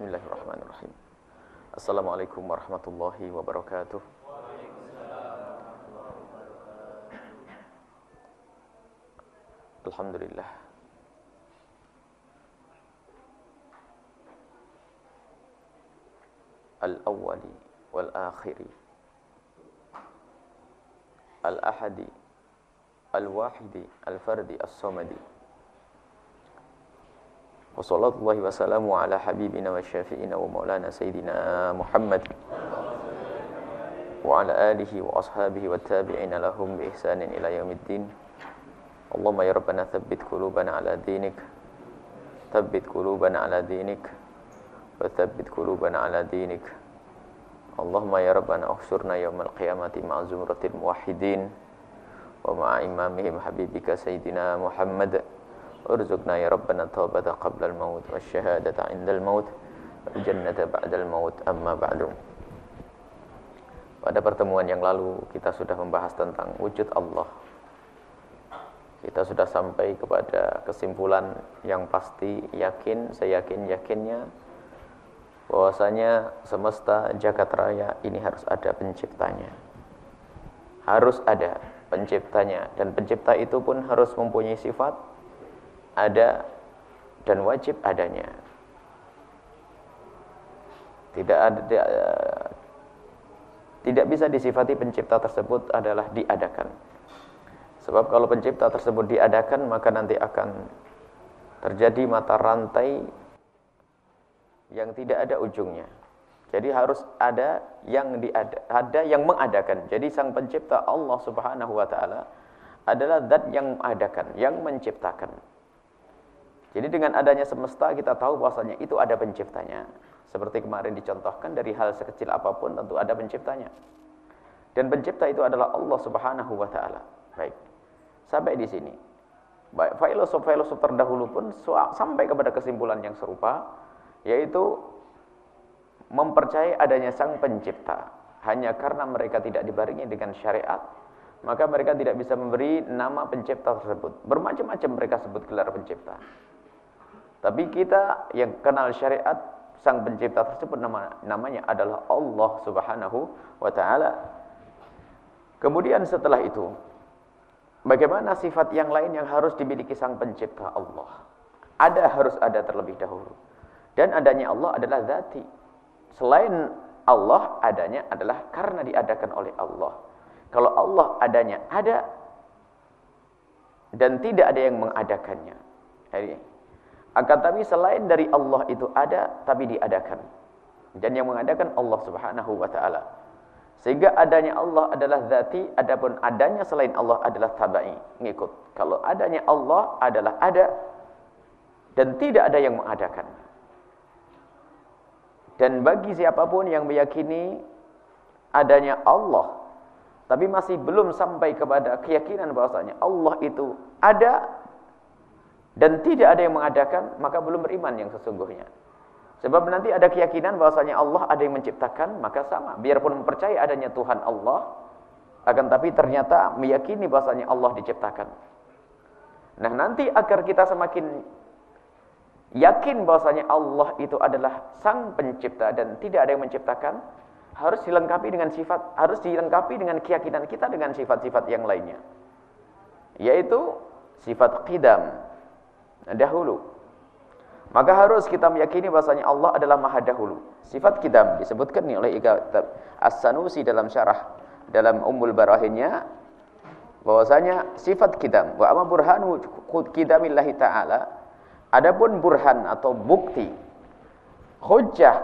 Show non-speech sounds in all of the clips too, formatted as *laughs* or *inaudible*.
بسم الله الرحمن الرحيم السلام عليكم ورحمة الله وبركاته الحمد لله الأول والآخر الأحد الواحد الفرد الصمد وصلاة الله وسلامه على حبيبنا وشافئنا ومولانا سيدنا محمد وعلى آله وأصحابه والتابعين لهم بإحسان إلى يوم الدين. اللهم يا ربنا ثبت قلوبنا على دينك ثبت قلوبنا على دينك وثبت قلوبنا على دينك. اللهم يا ربنا احشرنا يوم القيامة مع زمرة الموحدين ومع إمامهم حبيبك سيدنا محمد. ارزقنا يا ربنا التوبة قبل الموت والشهادة عند الموت والجنة بعد الموت أما بعد Pada pertemuan yang lalu kita sudah membahas tentang wujud Allah. Kita sudah sampai kepada kesimpulan yang pasti, yakin, saya yakin yakinnya bahwasanya semesta jagat raya ini harus ada penciptanya. Harus ada penciptanya dan pencipta itu pun harus mempunyai sifat ada dan wajib adanya. Tidak ada tidak bisa disifati pencipta tersebut adalah diadakan. Sebab kalau pencipta tersebut diadakan maka nanti akan terjadi mata rantai yang tidak ada ujungnya. Jadi harus ada yang diada, ada yang mengadakan. Jadi sang pencipta Allah Subhanahu wa taala adalah zat yang mengadakan, yang menciptakan. Jadi dengan adanya semesta kita tahu bahwasanya itu ada penciptanya. Seperti kemarin dicontohkan dari hal sekecil apa pun tentu ada penciptanya. Dan pencipta itu adalah Allah Subhanahu wa taala. Baik. Sampai di sini. Baik, filosof-filosof terdahulu pun sampai kepada kesimpulan yang serupa yaitu mempercayai adanya sang pencipta hanya karena mereka tidak dibarengi dengan syariat maka mereka tidak bisa memberi nama pencipta tersebut bermacam-macam mereka sebut gelar pencipta tapi kita yang kenal syariat sang pencipta tersebut nama, namanya adalah Allah Subhanahu wa taala. Kemudian setelah itu bagaimana sifat yang lain yang harus dimiliki sang pencipta Allah? Ada harus ada terlebih dahulu. Dan adanya Allah adalah zati. Selain Allah adanya adalah karena diadakan oleh Allah. Kalau Allah adanya ada dan tidak ada yang mengadakannya. Jadi akan tapi selain dari Allah itu ada tapi diadakan. Dan yang mengadakan Allah Subhanahu wa taala. Sehingga adanya Allah adalah zati, adapun adanya selain Allah adalah tabai, ngikut. Kalau adanya Allah adalah ada dan tidak ada yang mengadakan. Dan bagi siapa pun yang meyakini adanya Allah tapi masih belum sampai kepada keyakinan bahwasanya Allah itu ada dan tidak ada yang mengadakan, maka belum beriman yang sesungguhnya. Sebab nanti ada keyakinan bahwasanya Allah ada yang menciptakan, maka sama. Biarpun percaya adanya Tuhan Allah, akan tapi ternyata meyakini bahwasanya Allah diciptakan. Nah, nanti agar kita semakin yakin bahwasanya Allah itu adalah sang pencipta dan tidak ada yang menciptakan, harus dilengkapi dengan sifat, harus dilengkapi dengan keyakinan kita dengan sifat-sifat yang lainnya. Yaitu sifat qidam, dahulu. Maka harus kita meyakini bahasanya Allah adalah maha dahulu. Sifat kidam disebutkan oleh As-Sanusi dalam syarah dalam Ummul Barahinnya bahwasanya sifat kidam wa amma burhanu kidamillahi taala adapun burhan atau bukti hujjah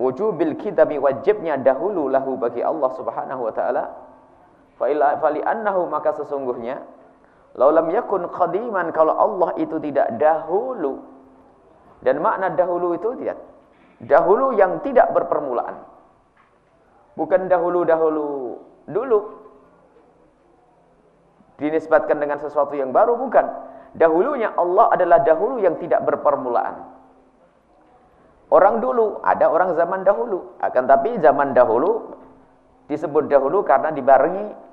wujubil kidami wajibnya dahulu lahu bagi Allah Subhanahu wa taala fa annahu maka sesungguhnya Laulam yakun qadiman kalau Allah itu tidak dahulu. Dan makna dahulu itu lihat. Dahulu yang tidak berpermulaan. Bukan dahulu-dahulu dulu. Dinisbatkan dengan sesuatu yang baru bukan. Dahulunya Allah adalah dahulu yang tidak berpermulaan. Orang dulu, ada orang zaman dahulu. Akan tapi zaman dahulu disebut dahulu karena dibarengi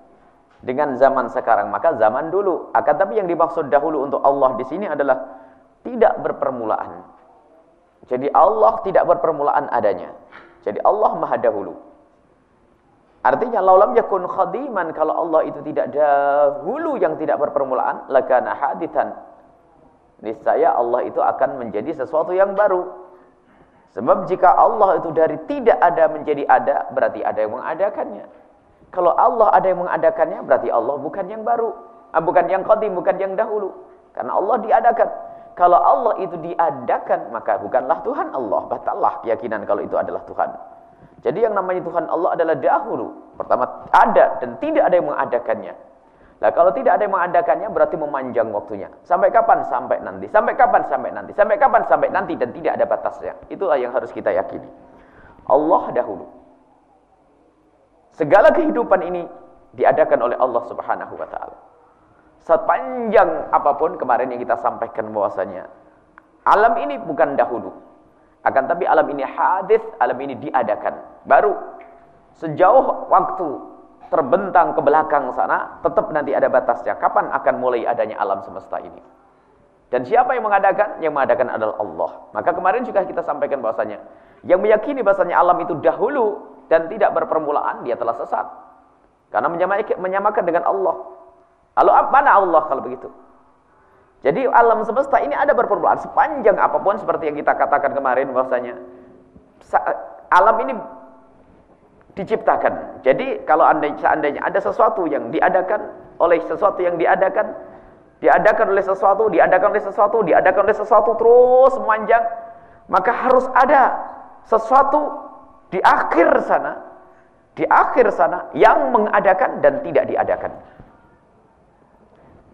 dengan zaman sekarang maka zaman dulu akan tapi yang dimaksud dahulu untuk Allah di sini adalah tidak berpermulaan Jadi Allah tidak berpermulaan adanya. Jadi Allah maha dahulu. Artinya laulam yakun khadiman kalau Allah itu tidak dahulu yang tidak berpermulaan lakana hadithan. Niscaya Allah itu akan menjadi sesuatu yang baru. Sebab jika Allah itu dari tidak ada menjadi ada, berarti ada yang mengadakannya. Kalau Allah ada yang mengadakannya, berarti Allah bukan yang baru. Ah, bukan yang qadim, bukan yang dahulu. Karena Allah diadakan. Kalau Allah itu diadakan, maka bukanlah Tuhan Allah. Batallah keyakinan kalau itu adalah Tuhan. Jadi yang namanya Tuhan Allah adalah dahulu. Pertama ada dan tidak ada yang mengadakannya. Nah kalau tidak ada yang mengadakannya berarti memanjang waktunya. Sampai kapan? Sampai nanti. Sampai kapan? Sampai nanti. Sampai kapan? Sampai nanti dan tidak ada batasnya. Itulah yang harus kita yakini. Allah dahulu. Segala kehidupan ini diadakan oleh Allah Subhanahu wa taala. Sepanjang apa pun kemarin yang kita sampaikan bahwasanya alam ini bukan dahulu. Akan tapi alam ini hadis alam ini diadakan baru. Sejauh waktu terbentang ke belakang sana tetap nanti ada batasnya. Kapan akan mulai adanya alam semesta ini? Dan siapa yang mengadakan? Yang mengadakan adalah Allah. Maka kemarin juga kita sampaikan bahwasanya yang meyakini bahwasanya alam itu dahulu dan tidak berpermulaan dia telah sesat karena menyamakan dengan Allah Lalu mana Allah kalau begitu? Jadi alam semesta ini ada berpermulaan sepanjang apa pun seperti yang kita katakan kemarin bahwasanya alam ini diciptakan. Jadi kalau anda seandainya ada sesuatu yang diadakan oleh sesuatu yang diadakan, diadakan oleh sesuatu, diadakan oleh sesuatu, diadakan oleh sesuatu terus memanjang, maka harus ada sesuatu di akhir sana, di akhir sana yang mengadakan dan tidak diadakan.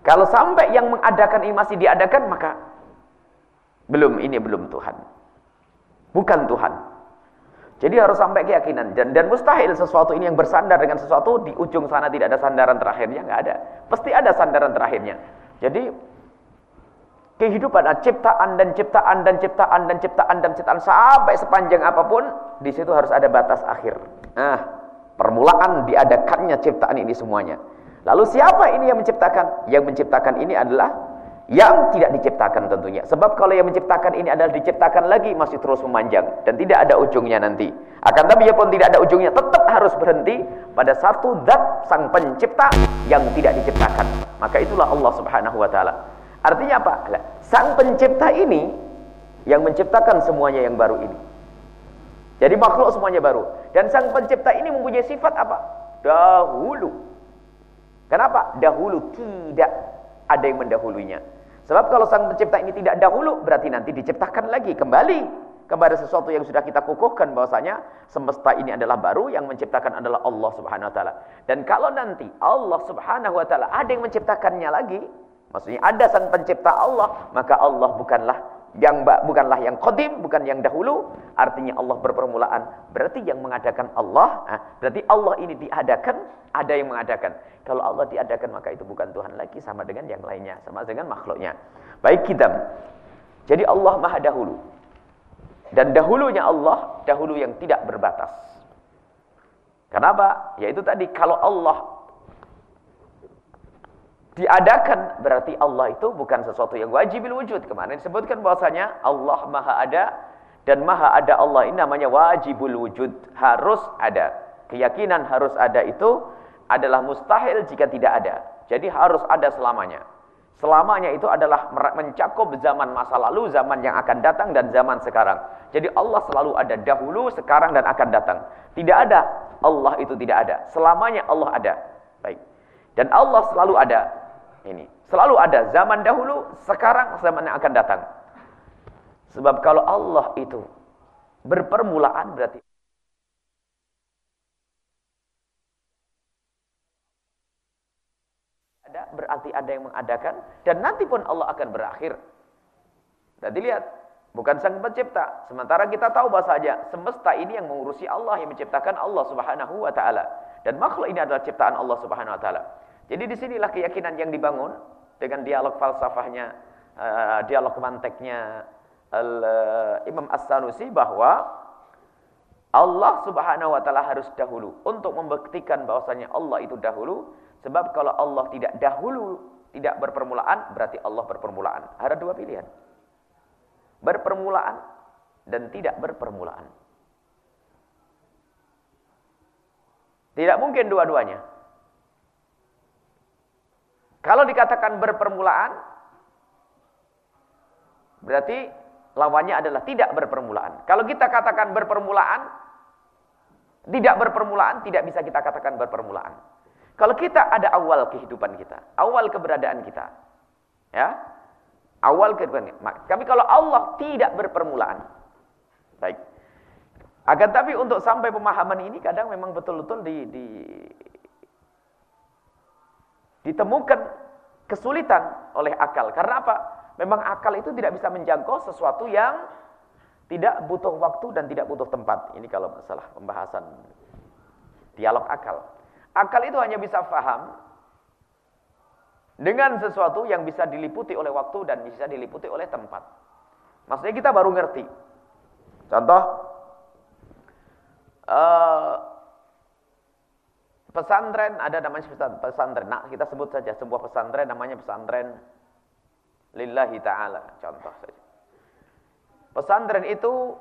Kalau sampai yang mengadakan ini masih diadakan, maka belum, ini belum Tuhan. Bukan Tuhan. Jadi harus sampai keyakinan. Dan, dan mustahil sesuatu ini yang bersandar dengan sesuatu, di ujung sana tidak ada sandaran terakhirnya, nggak ada. Pasti ada sandaran terakhirnya. Jadi, kehidupan ciptaan dan ciptaan dan ciptaan dan ciptaan dan ciptaan sampai sepanjang apa pun, di situ harus ada batas akhir. Nah, permulaan diadakannya ciptaan ini semuanya. Lalu siapa ini yang menciptakan? Yang menciptakan ini adalah yang tidak diciptakan tentunya. Sebab kalau yang menciptakan ini adalah diciptakan lagi masih terus memanjang dan tidak ada ujungnya nanti. Akan tapi pun tidak ada ujungnya, tetap harus berhenti pada satu zat sang pencipta yang tidak diciptakan. Maka itulah Allah Subhanahu wa taala. Artinya apa? Sang pencipta ini yang menciptakan semuanya yang baru ini. Jadi makhluk semuanya baru. Dan sang pencipta ini mempunyai sifat apa? Dahulu Kenapa? Dahulu tidak ada yang mendahulunya. Sebab kalau sang pencipta ini tidak dahulu, berarti nanti diciptakan lagi kembali kepada sesuatu yang sudah kita kukuhkan bahwasanya semesta ini adalah baru yang menciptakan adalah Allah Subhanahu wa taala. Dan kalau nanti Allah Subhanahu wa taala ada yang menciptakannya lagi, maksudnya ada sang pencipta Allah, maka Allah bukanlah yang bukanlah yang qadim, bukan yang dahulu, artinya Allah berpermulaan. Berarti yang mengadakan Allah, eh, berarti Allah ini diadakan, ada yang mengadakan. Kalau Allah diadakan maka itu bukan Tuhan lagi sama dengan yang lainnya, sama dengan makhluknya. Baik kita. Jadi Allah Maha dahulu. Dan dahulunya Allah, dahulu yang tidak berbatas. Kenapa? Yaitu tadi kalau Allah diadakan berarti Allah itu bukan sesuatu yang wajibil wujud. Kemarin disebutkan bahwasanya Allah Maha ada dan Maha ada Allah ini namanya wajibul wujud, harus ada. Keyakinan harus ada itu adalah mustahil jika tidak ada. Jadi harus ada selamanya. Selamanya itu adalah mencakup zaman masa lalu, zaman yang akan datang dan zaman sekarang. Jadi Allah selalu ada dahulu, sekarang dan akan datang. Tidak ada Allah itu tidak ada. Selamanya Allah ada. Baik. Dan Allah selalu ada ini. Selalu ada zaman dahulu, sekarang, zaman yang akan datang. Sebab kalau Allah itu berpermulaan berarti ada berarti ada yang mengadakan dan nanti pun Allah akan berakhir. Jadi lihat, bukan sang pencipta. Sementara kita tahu bahasa saja semesta ini yang mengurusi Allah yang menciptakan Allah Subhanahu wa taala dan makhluk ini adalah ciptaan Allah Subhanahu wa taala. Jadi di sinilah keyakinan yang dibangun dengan dialog falsafahnya, uh, dialog manteknya uh, Imam As-Sanusi bahwa Allah Subhanahu wa taala harus dahulu untuk membuktikan bahwasanya Allah itu dahulu sebab kalau Allah tidak dahulu tidak berpermulaan berarti Allah berpermulaan. Ada dua pilihan. Berpermulaan dan tidak berpermulaan. Tidak mungkin dua-duanya. Kalau dikatakan berpermulaan, berarti lawannya adalah tidak berpermulaan. Kalau kita katakan berpermulaan, tidak berpermulaan, tidak bisa kita katakan berpermulaan. Kalau kita ada awal kehidupan kita, awal keberadaan kita, ya, awal kehidupan kita. Tapi kalau Allah tidak berpermulaan, baik. Akan tapi untuk sampai pemahaman ini kadang memang betul-betul di, di, ditemukan kesulitan oleh akal. Karena apa? Memang akal itu tidak bisa menjangkau sesuatu yang tidak butuh waktu dan tidak butuh tempat. Ini kalau masalah pembahasan dialog akal. Akal itu hanya bisa faham dengan sesuatu yang bisa diliputi oleh waktu dan bisa diliputi oleh tempat. Maksudnya kita baru ngerti. Contoh, uh, pesantren ada namanya pesantren. Nah, kita sebut saja sebuah pesantren namanya pesantren lillahi taala contoh saja. Pesantren itu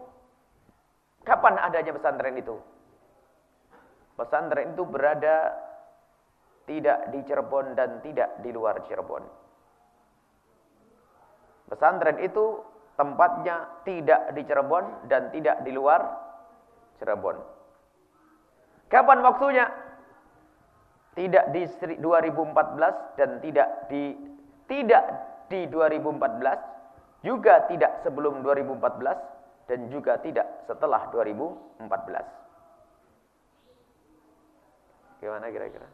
kapan adanya pesantren itu? Pesantren itu berada tidak di Cirebon dan tidak di luar Cirebon. Pesantren itu tempatnya tidak di Cirebon dan tidak di luar Cirebon. Kapan waktunya? Tidak di 2014 dan tidak di tidak di 2014, juga tidak sebelum 2014 dan juga tidak setelah 2014. Gimana kira-kira?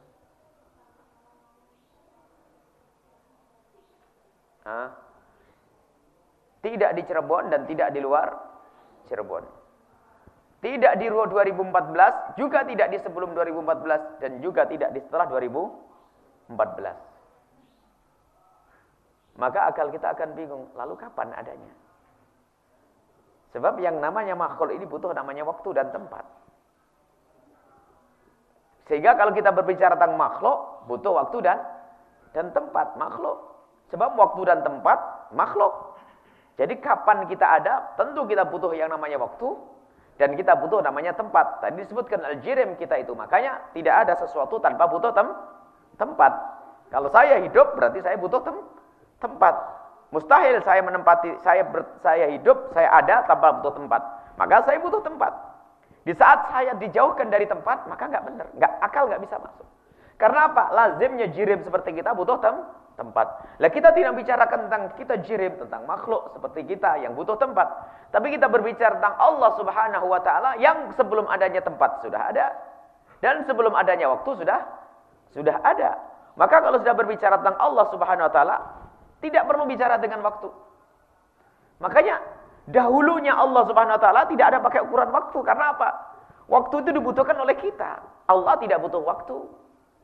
Tidak di Cirebon dan tidak di luar Cirebon. Tidak di 2014, juga tidak di sebelum 2014 dan juga tidak di setelah 2014. Maka akal kita akan bingung, lalu kapan adanya? Sebab yang namanya makhluk ini butuh namanya waktu dan tempat. Sehingga kalau kita berbicara tentang makhluk, butuh waktu dan dan tempat makhluk. Sebab waktu dan tempat makhluk. Jadi kapan kita ada, tentu kita butuh yang namanya waktu dan kita butuh namanya tempat. Tadi disebutkan al-jirim kita itu. Makanya tidak ada sesuatu tanpa butuh tem tempat. Kalau saya hidup berarti saya butuh tem tempat. Mustahil saya menempati saya ber, saya hidup, saya ada tanpa butuh tempat. Maka saya butuh tempat. Di saat saya dijauhkan dari tempat, maka nggak benar, nggak akal nggak bisa masuk. Karena apa? Lazimnya jirim seperti kita butuh tem tempat. Lah kita tidak bicarakan tentang kita jirim tentang makhluk seperti kita yang butuh tempat. Tapi kita berbicara tentang Allah Subhanahu wa taala yang sebelum adanya tempat sudah ada dan sebelum adanya waktu sudah sudah ada. Maka kalau sudah berbicara tentang Allah Subhanahu wa taala tidak perlu bicara dengan waktu. Makanya dahulunya Allah Subhanahu wa taala tidak ada pakai ukuran waktu karena apa? Waktu itu dibutuhkan oleh kita. Allah tidak butuh waktu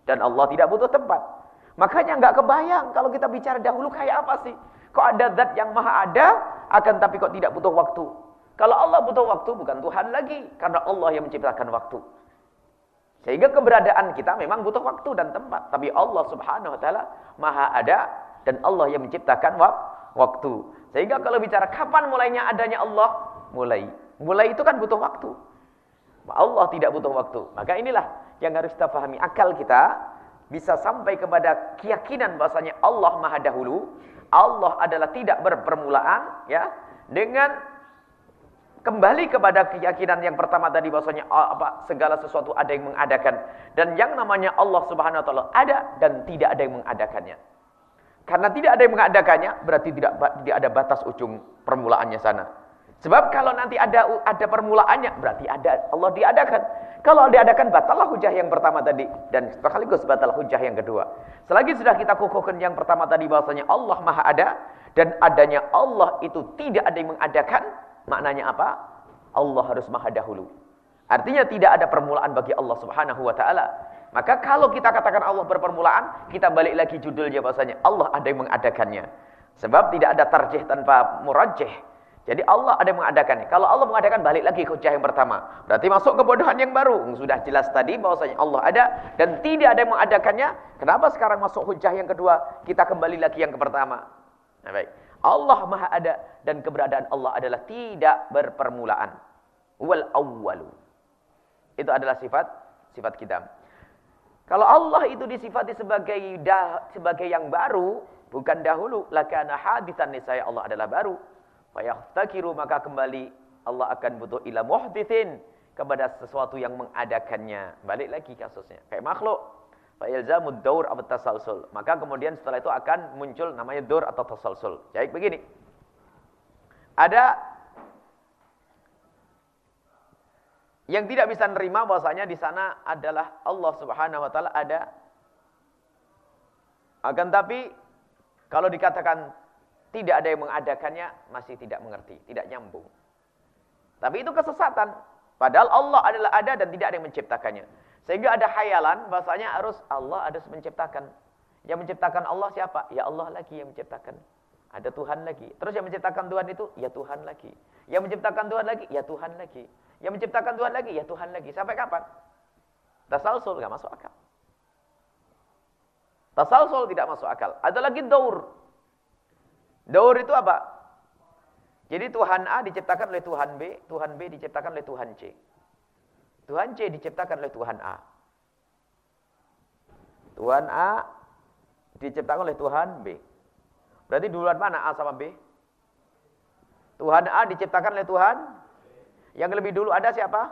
dan Allah tidak butuh tempat. Makanya nggak kebayang kalau kita bicara dahulu kayak apa sih? Kok ada zat yang maha ada, akan tapi kok tidak butuh waktu. Kalau Allah butuh waktu, bukan Tuhan lagi. Karena Allah yang menciptakan waktu. Sehingga keberadaan kita memang butuh waktu dan tempat. Tapi Allah subhanahu wa ta'ala maha ada. Dan Allah yang menciptakan waktu. Sehingga kalau bicara kapan mulainya adanya Allah, mulai. Mulai itu kan butuh waktu. Allah tidak butuh waktu. Maka inilah yang harus kita pahami. Akal kita bisa sampai kepada keyakinan bahasanya Allah Maha Dahulu, Allah adalah tidak berpermulaan ya, dengan kembali kepada keyakinan yang pertama tadi bahasanya ah, apa segala sesuatu ada yang mengadakan dan yang namanya Allah Subhanahu wa taala ada dan tidak ada yang mengadakannya. Karena tidak ada yang mengadakannya berarti tidak tidak ada batas ujung permulaannya sana. Sebab kalau nanti ada ada permulaannya berarti ada Allah diadakan. Kalau diadakan batallah hujah yang pertama tadi dan sekaligus batal hujah yang kedua. Selagi sudah kita kukuhkan yang pertama tadi bahwasanya Allah Maha ada dan adanya Allah itu tidak ada yang mengadakan, maknanya apa? Allah harus Maha dahulu. Artinya tidak ada permulaan bagi Allah Subhanahu wa taala. Maka kalau kita katakan Allah berpermulaan, kita balik lagi judulnya bahwasanya Allah ada yang mengadakannya. Sebab tidak ada tarjih tanpa murajjih. Jadi Allah ada yang mengadakannya. Kalau Allah mengadakan balik lagi hujah yang pertama. Berarti masuk kebodohan yang baru. Sudah jelas tadi bahwasanya Allah ada dan tidak ada yang mengadakannya. Kenapa sekarang masuk hujah yang kedua? Kita kembali lagi yang ke pertama. Nah, baik. Allah maha ada dan keberadaan Allah adalah tidak berpermulaan. Wal awwalu. Itu adalah sifat sifat kita. Kalau Allah itu disifati sebagai dah, sebagai yang baru, bukan dahulu, lakana hadisan nisaya Allah adalah baru. Fayahtakiru maka kembali Allah akan butuh ila muhdithin kepada sesuatu yang mengadakannya. Balik lagi kasusnya. Kayak makhluk. Fa'ilzamud daur atau tasalsul. Maka kemudian setelah itu akan muncul namanya daur atau tasalsul. Jadi begini. Ada yang tidak bisa nerima bahwasanya di sana adalah Allah Subhanahu wa taala ada. Akan tapi kalau dikatakan tidak ada yang mengadakannya masih tidak mengerti, tidak nyambung. Tapi itu kesesatan. Padahal Allah adalah ada dan tidak ada yang menciptakannya. Sehingga ada hayalan bahasanya harus Allah ada menciptakan. Yang menciptakan Allah siapa? Ya Allah lagi yang menciptakan. Ada Tuhan lagi. Terus yang menciptakan Tuhan itu ya Tuhan lagi. Yang menciptakan Tuhan lagi ya Tuhan lagi. Yang menciptakan Tuhan lagi ya Tuhan lagi. Sampai kapan? Tasalsul enggak masuk akal. Tasalsul tidak masuk akal. Ada lagi daur. Daur itu apa? Jadi Tuhan A diciptakan oleh Tuhan B, Tuhan B diciptakan oleh Tuhan C. Tuhan C diciptakan oleh Tuhan A. Tuhan A diciptakan oleh Tuhan B. Berarti duluan mana A sama B? Tuhan A diciptakan oleh Tuhan. Yang lebih dulu ada siapa?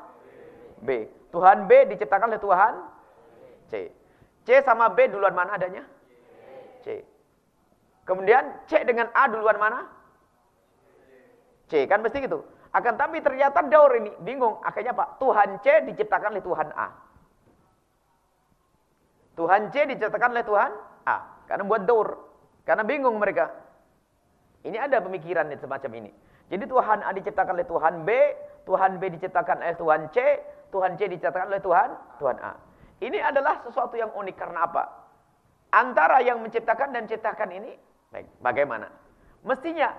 B. Tuhan B diciptakan oleh Tuhan C. C sama B duluan mana adanya? C. Kemudian C dengan A duluan mana? C kan mesti gitu. Akan tapi ternyata daur ini bingung. Akhirnya Pak, Tuhan C diciptakan oleh Tuhan A. Tuhan C diciptakan oleh Tuhan A. Karena buat daur. Karena bingung mereka. Ini ada pemikiran semacam ini. Jadi Tuhan A diciptakan oleh Tuhan B, Tuhan B diciptakan oleh Tuhan C, Tuhan C diciptakan oleh Tuhan Tuhan A. Ini adalah sesuatu yang unik karena apa? Antara yang menciptakan dan ciptakan ini, baik, bagaimana? Mestinya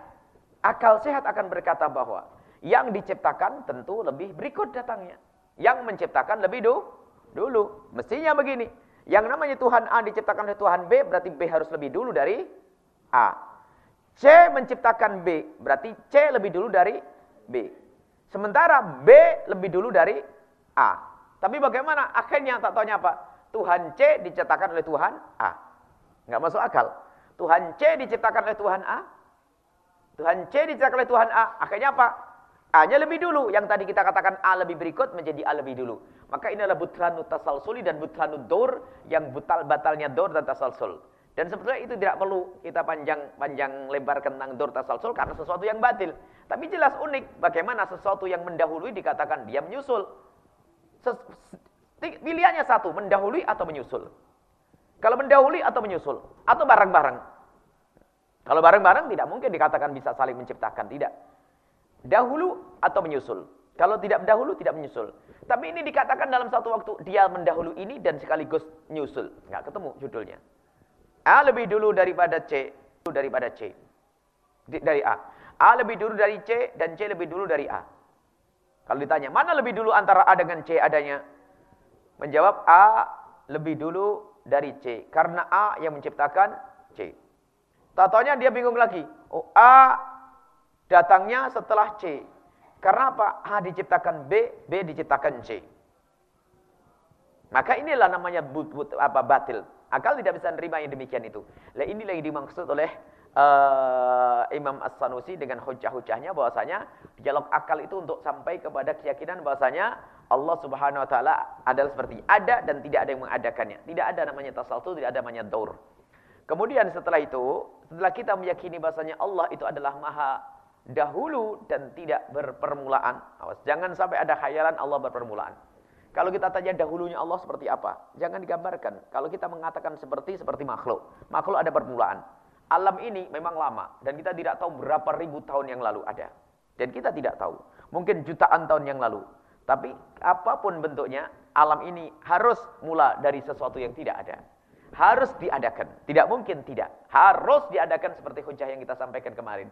Akal sehat akan berkata bahwa yang diciptakan tentu lebih berikut datangnya. Yang menciptakan lebih dulu. dulu. Mestinya begini. Yang namanya Tuhan A diciptakan oleh Tuhan B, berarti B harus lebih dulu dari A. C menciptakan B, berarti C lebih dulu dari B. Sementara B lebih dulu dari A. Tapi bagaimana? Akhirnya tak tahunya apa? Tuhan C diciptakan oleh Tuhan A. Enggak masuk akal. Tuhan C diciptakan oleh Tuhan A, Tuhan C diciptakan oleh Tuhan A. Akhirnya apa? A-nya lebih dulu. Yang tadi kita katakan A lebih berikut menjadi A lebih dulu. Maka ini adalah butlanu tasalsuli dan butlanu dor yang butal batalnya dor dan tasalsul. Dan sebetulnya itu tidak perlu kita panjang panjang lebar tentang dor tasalsul karena sesuatu yang batil. Tapi jelas unik bagaimana sesuatu yang mendahului dikatakan dia menyusul. Ses pilihannya satu, mendahului atau menyusul. Kalau mendahului atau menyusul atau bareng-bareng. Kalau bareng-bareng tidak mungkin dikatakan bisa saling menciptakan, tidak. Dahulu atau menyusul. Kalau tidak dahulu tidak menyusul. Tapi ini dikatakan dalam satu waktu dia mendahulu ini dan sekaligus menyusul. Enggak ketemu judulnya. A lebih dulu daripada C, daripada C. Dari A. A lebih dulu dari C dan C lebih dulu dari A. Kalau ditanya, mana lebih dulu antara A dengan C adanya? Menjawab A lebih dulu dari C. Karena A yang menciptakan C. Tatonya dia bingung lagi. Oh, A datangnya setelah C. Karena apa? A diciptakan B, B diciptakan C. Maka inilah namanya but, but, apa batil. Akal tidak bisa menerima yang demikian itu. Lah inilah yang dimaksud oleh uh, Imam As-Sanusi dengan hujah-hujahnya bahwasanya dialog akal itu untuk sampai kepada keyakinan bahwasanya Allah Subhanahu wa taala adalah seperti ada dan tidak ada yang mengadakannya. Tidak ada namanya tasalsul, tidak ada namanya daur. Kemudian setelah itu, setelah kita meyakini bahasanya Allah itu adalah maha dahulu dan tidak berpermulaan. Awas, jangan sampai ada khayalan Allah berpermulaan. Kalau kita tanya dahulunya Allah seperti apa? Jangan digambarkan. Kalau kita mengatakan seperti seperti makhluk. Makhluk ada permulaan. Alam ini memang lama dan kita tidak tahu berapa ribu tahun yang lalu ada. Dan kita tidak tahu. Mungkin jutaan tahun yang lalu. Tapi apa pun bentuknya, alam ini harus mula dari sesuatu yang tidak ada harus diadakan. Tidak mungkin tidak. Harus diadakan seperti hujah yang kita sampaikan kemarin.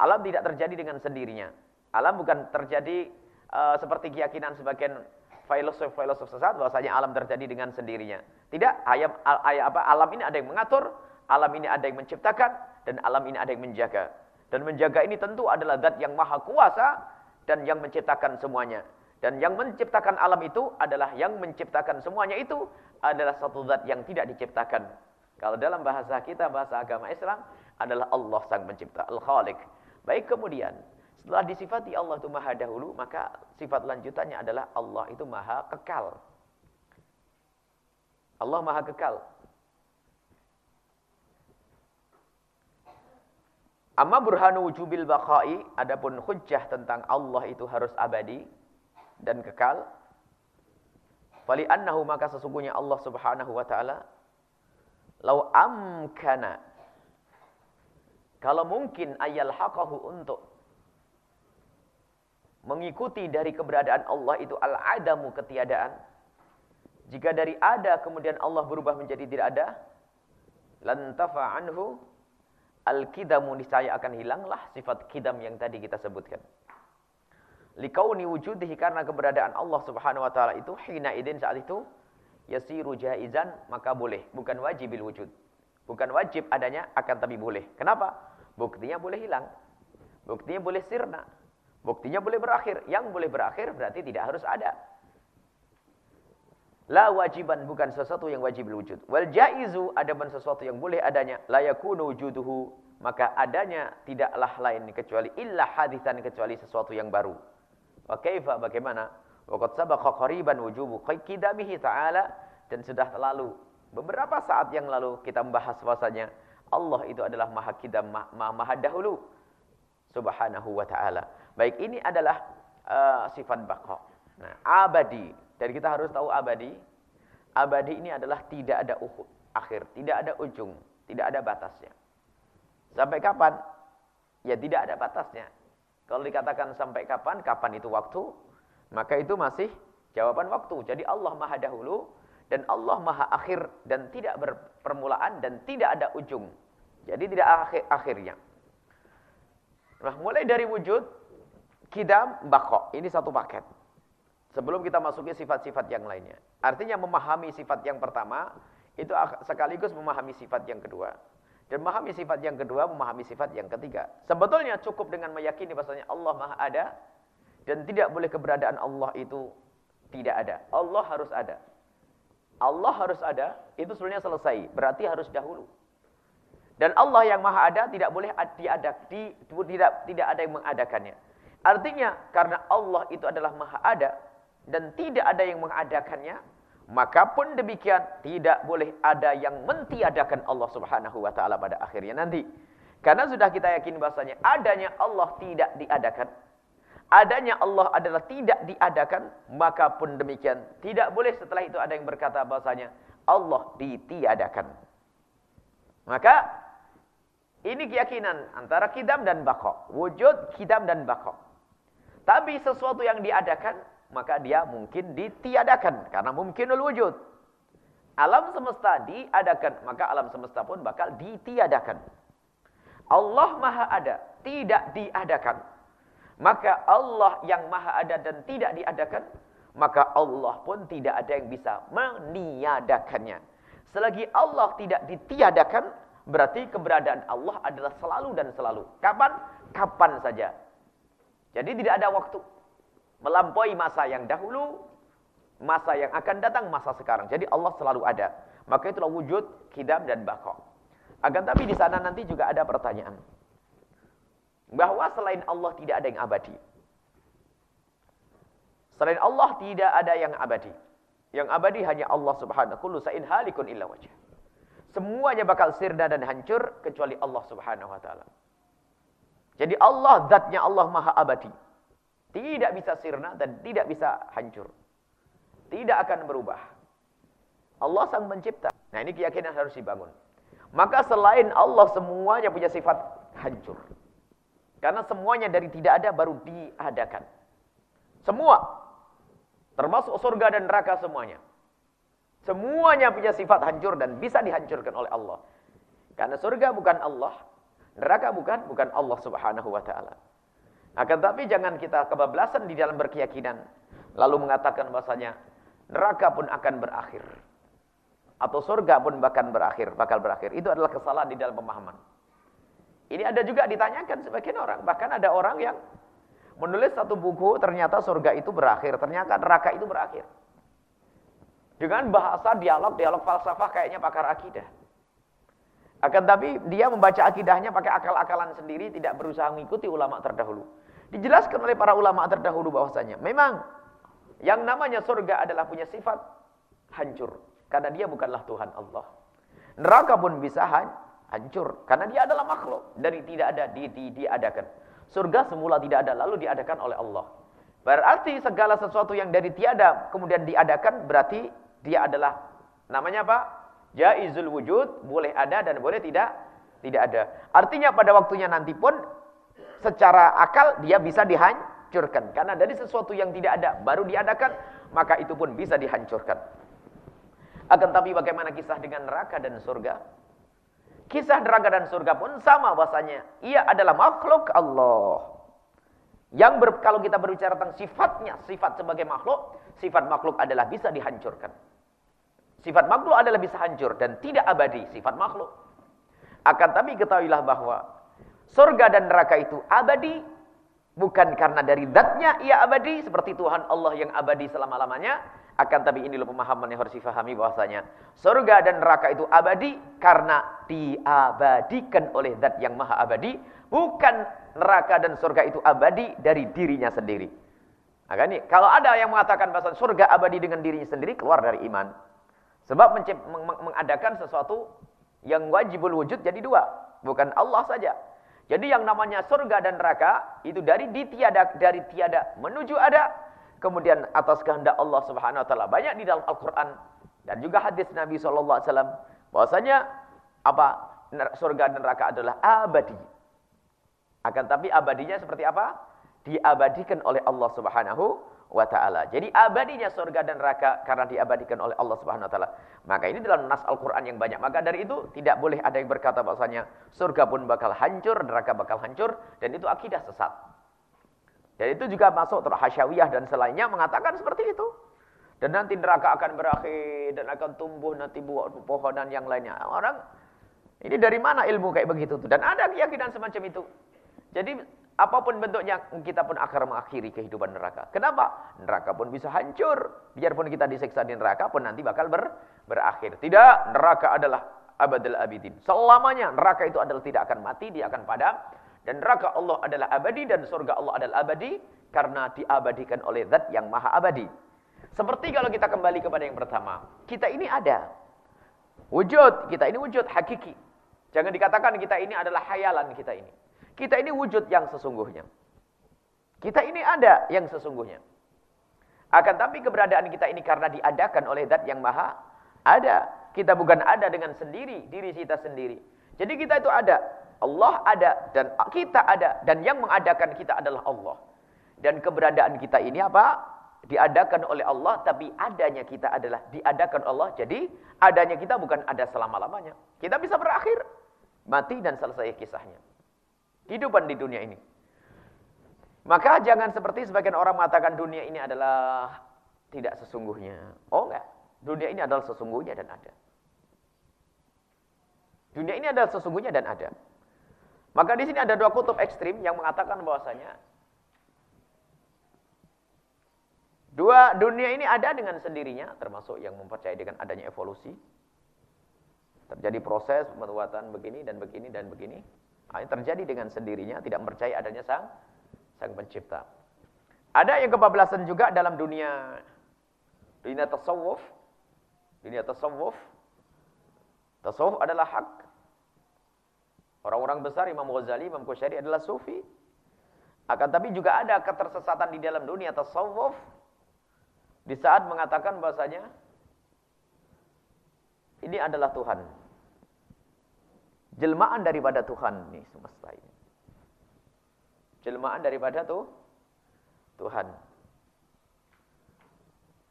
Alam tidak terjadi dengan sendirinya. Alam bukan terjadi uh, seperti keyakinan sebagian filosof-filosof sesat bahwasanya alam terjadi dengan sendirinya. Tidak, ayam, ayam apa? Alam ini ada yang mengatur, alam ini ada yang menciptakan dan alam ini ada yang menjaga. Dan menjaga ini tentu adalah zat yang maha kuasa dan yang menciptakan semuanya. Dan yang menciptakan alam itu adalah yang menciptakan semuanya itu adalah satu zat yang tidak diciptakan. Kalau dalam bahasa kita, bahasa agama Islam, adalah Allah sang pencipta, Al-Khaliq. Baik kemudian, setelah disifati Allah itu maha dahulu, maka sifat lanjutannya adalah Allah itu maha kekal. Allah maha kekal. Amma burhanu wujubil baqai, adapun hujjah tentang Allah itu harus abadi dan kekal. Fali annahu maka sesungguhnya Allah Subhanahu wa taala lau amkana kalau mungkin ayal haqahu untuk mengikuti dari keberadaan Allah itu al-adamu ketiadaan. Jika dari ada kemudian Allah berubah menjadi tidak ada, lantafa anhu al-kidamu niscaya akan hilanglah sifat kidam yang tadi kita sebutkan. Likauni wujudihi karena keberadaan Allah Subhanahu wa taala itu hina idin saat itu yasiru jaizan maka boleh, bukan wajibil wujud. Bukan wajib adanya akan tapi boleh. Kenapa? Buktinya boleh hilang. Buktinya boleh sirna. Buktinya boleh berakhir. Yang boleh berakhir berarti tidak harus ada. La wajiban bukan sesuatu yang wajib wujud. Wal jaizu adaban sesuatu yang boleh adanya. La yakunu wujuduhu maka adanya tidaklah lain kecuali illa hadithan kecuali sesuatu yang baru. Wa bagaimana? Waqad sabaqa qariban wujubu qidamihi ta'ala dan sudah lalu beberapa saat yang lalu kita membahas bahwasanya Allah itu adalah maha kidam, maha, maha dahulu. Subhanahu wa ta'ala. Baik, ini adalah uh, sifat baqa. Nah, abadi. Dan kita harus tahu abadi. Abadi ini adalah tidak ada uhud, akhir. Tidak ada ujung. Tidak ada batasnya. Sampai kapan? Ya tidak ada batasnya. Kalau dikatakan sampai kapan, kapan itu waktu, maka itu masih jawaban waktu. Jadi Allah maha dahulu, dan Allah maha akhir, dan tidak berpermulaan, dan tidak ada ujung. Jadi tidak akhir akhirnya. Nah, mulai dari wujud, kidam, bako. Ini satu paket. Sebelum kita masuki sifat-sifat yang lainnya. Artinya memahami sifat yang pertama, itu sekaligus memahami sifat yang kedua. Dan memahami sifat yang kedua, memahami sifat yang ketiga. Sebetulnya cukup dengan meyakini bahasanya Allah maha ada, dan tidak boleh keberadaan Allah itu tidak ada. Allah harus ada. Allah harus ada, itu sebenarnya selesai. Berarti harus dahulu. Dan Allah yang maha ada tidak boleh diadak, di, tidak, tidak ada yang mengadakannya. Artinya karena Allah itu adalah maha ada dan tidak ada yang mengadakannya, maka pun demikian tidak boleh ada yang mentiadakan Allah Subhanahu wa taala pada akhirnya nanti. Karena sudah kita yakin bahasanya adanya Allah tidak diadakan. Adanya Allah adalah tidak diadakan, maka pun demikian tidak boleh setelah itu ada yang berkata bahasanya Allah ditiadakan. Maka ini keyakinan antara kidam dan bako. Wujud kidam dan bako. Tapi sesuatu yang diadakan, maka dia mungkin ditiadakan. Karena mungkinul wujud. Alam semesta diadakan, maka alam semesta pun bakal ditiadakan. Allah maha ada, tidak diadakan. Maka Allah yang maha ada dan tidak diadakan, maka Allah pun tidak ada yang bisa meniadakannya. Selagi Allah tidak ditiadakan, Berarti keberadaan Allah adalah selalu dan selalu. Kapan? Kapan saja. Jadi tidak ada waktu. Melampaui masa yang dahulu, masa yang akan datang, masa sekarang. Jadi Allah selalu ada. Maka itulah wujud, kidam, dan bakok. Akan tapi di sana nanti juga ada pertanyaan. Bahwa selain Allah tidak ada yang abadi. Selain Allah tidak ada yang abadi. Yang abadi hanya Allah subhanahu. Kullu sa'in halikun illa wajah. Semuanya bakal sirna dan hancur kecuali Allah Subhanahu wa taala. Jadi Allah zatnya Allah Maha Abadi. Tidak bisa sirna dan tidak bisa hancur. Tidak akan berubah. Allah sang pencipta. Nah, ini keyakinan harus dibangun. Maka selain Allah semuanya punya sifat hancur. Karena semuanya dari tidak ada baru diadakan. Semua. Termasuk surga dan neraka semuanya. Semuanya punya sifat hancur dan bisa dihancurkan oleh Allah. Karena surga bukan Allah, neraka bukan bukan Allah Subhanahu wa taala. Akan tapi jangan kita kebablasan di dalam berkeyakinan lalu mengatakan bahasanya neraka pun akan berakhir atau surga pun bahkan berakhir, bakal berakhir. Itu adalah kesalahan di dalam pemahaman. Ini ada juga ditanyakan sebagian orang. Bahkan ada orang yang menulis satu buku, ternyata surga itu berakhir. Ternyata neraka itu berakhir. Dengan bahasa dialog, dialog falsafah kayaknya pakar akidah. Akan tapi dia membaca akidahnya pakai akal-akalan sendiri, tidak berusaha mengikuti ulama terdahulu. Dijelaskan oleh para ulama terdahulu bahwasanya memang yang namanya surga adalah punya sifat hancur. Karena dia bukanlah Tuhan Allah. Neraka pun bisa hancur karena dia adalah makhluk dari tidak ada di, di, diadakan. Surga semula tidak ada lalu diadakan oleh Allah. Berarti segala sesuatu yang dari tiada kemudian diadakan berarti dia adalah namanya apa? Jaizul wujud, boleh ada dan boleh tidak tidak ada. Artinya pada waktunya nanti pun secara akal dia bisa dihancurkan karena dari sesuatu yang tidak ada baru diadakan maka itu pun bisa dihancurkan. Akan tapi bagaimana kisah dengan neraka dan surga? Kisah neraka dan surga pun sama bahasanya. Ia adalah makhluk Allah. Yang ber, kalau kita berbicara tentang sifatnya, sifat sebagai makhluk, sifat makhluk adalah bisa dihancurkan. Sifat makhluk adalah bisa hancur dan tidak abadi, sifat makhluk. Akan tapi ketahuilah bahwa surga dan neraka itu abadi bukan karena dari zatnya ia abadi seperti Tuhan Allah yang abadi selama-lamanya, akan tapi inilah pemahaman yang harus difahami bahwasanya surga dan neraka itu abadi karena diabadikan oleh zat yang maha abadi. Bukan neraka dan surga itu abadi dari dirinya sendiri. Maka ini, kalau ada yang mengatakan bahwa surga abadi dengan dirinya sendiri, keluar dari iman. Sebab mengadakan sesuatu yang wajibul wujud jadi dua. Bukan Allah saja. Jadi yang namanya surga dan neraka itu dari ditiada dari tiada menuju ada kemudian atas kehendak Allah Subhanahu wa taala. Banyak di dalam Al-Qur'an dan juga hadis Nabi sallallahu alaihi wasallam bahwasanya apa? Surga dan neraka adalah abadi. Akan tapi abadinya seperti apa? Diabadikan oleh Allah Subhanahu wa taala. Jadi abadinya surga dan neraka karena diabadikan oleh Allah Subhanahu wa taala. Maka ini dalam nas Al-Qur'an yang banyak. Maka dari itu tidak boleh ada yang berkata bahwasanya surga pun bakal hancur, neraka bakal hancur dan itu akidah sesat. Dan itu juga masuk terhasyawiyah dan selainnya mengatakan seperti itu. Dan nanti neraka akan berakhir dan akan tumbuh nanti buah pohonan yang lainnya. Orang ini dari mana ilmu kayak begitu tuh? Dan ada keyakinan semacam itu. Jadi apa pun bentuknya kita pun akan mengakhiri kehidupan neraka. Kenapa? Neraka pun bisa hancur. Biarpun kita disiksa di neraka pun nanti bakal ber, berakhir. Tidak, neraka adalah abadul abidin. Selamanya neraka itu adalah tidak akan mati, dia akan padam dan neraka Allah adalah abadi dan surga Allah adalah abadi karena diabadikan oleh zat yang maha abadi. Seperti kalau kita kembali kepada yang pertama. Kita ini ada. Wujud. Kita ini wujud hakiki. Jangan dikatakan kita ini adalah hayalan kita ini. Kita ini wujud yang sesungguhnya. Kita ini ada yang sesungguhnya. Akan tapi keberadaan kita ini karena diadakan oleh zat yang maha ada. Kita bukan ada dengan sendiri, diri kita sendiri. Jadi kita itu ada. Allah ada dan kita ada dan yang mengadakan kita adalah Allah. Dan keberadaan kita ini apa? Diadakan oleh Allah tapi adanya kita adalah diadakan Allah. Jadi adanya kita bukan ada selama-lamanya. Kita bisa berakhir mati dan selesai kisahnya. Kehidupan di dunia ini. Maka jangan seperti sebagian orang mengatakan dunia ini adalah tidak sesungguhnya. Oh enggak. Dunia ini adalah sesungguhnya dan ada. Dunia ini adalah sesungguhnya dan ada. Maka di sini ada dua kutub ekstrim yang mengatakan bahwasanya dua dunia ini ada dengan sendirinya, termasuk yang mempercayai dengan adanya evolusi. Terjadi proses pembuatan begini dan begini dan begini. Ini terjadi dengan sendirinya, tidak mempercayai adanya sang sang pencipta. Ada yang kebablasan juga dalam dunia dunia tasawuf. Dunia tasawuf. Tasawuf adalah hak Orang-orang besar Imam Ghazali, Imam Qusyari adalah sufi. Akan tapi juga ada ketersesatan di dalam dunia tasawuf di saat mengatakan bahasanya ini adalah Tuhan. Jelmaan daripada Tuhan nih semesta ini. Jelmaan daripada tuh Tuhan.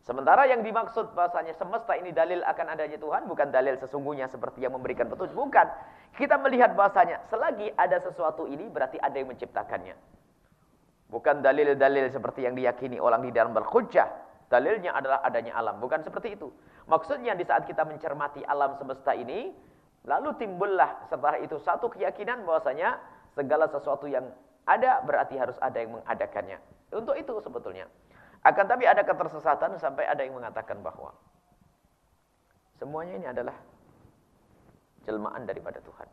Sementara yang dimaksud bahasanya semesta ini dalil akan adanya Tuhan bukan dalil sesungguhnya seperti yang memberikan petunjuk, bukan. Kita melihat bahasanya selagi ada sesuatu ini berarti ada yang menciptakannya. Bukan dalil-dalil seperti yang diyakini orang di dalam berkhujah. Dalilnya adalah adanya alam, bukan seperti itu. Maksudnya di saat kita mencermati alam semesta ini, Lalu timbullah setelah itu satu keyakinan bahwasanya segala sesuatu yang ada berarti harus ada yang mengadakannya. Untuk itu sebetulnya. Akan tapi ada ketersesatan sampai ada yang mengatakan bahwa semuanya ini adalah jelmaan daripada Tuhan.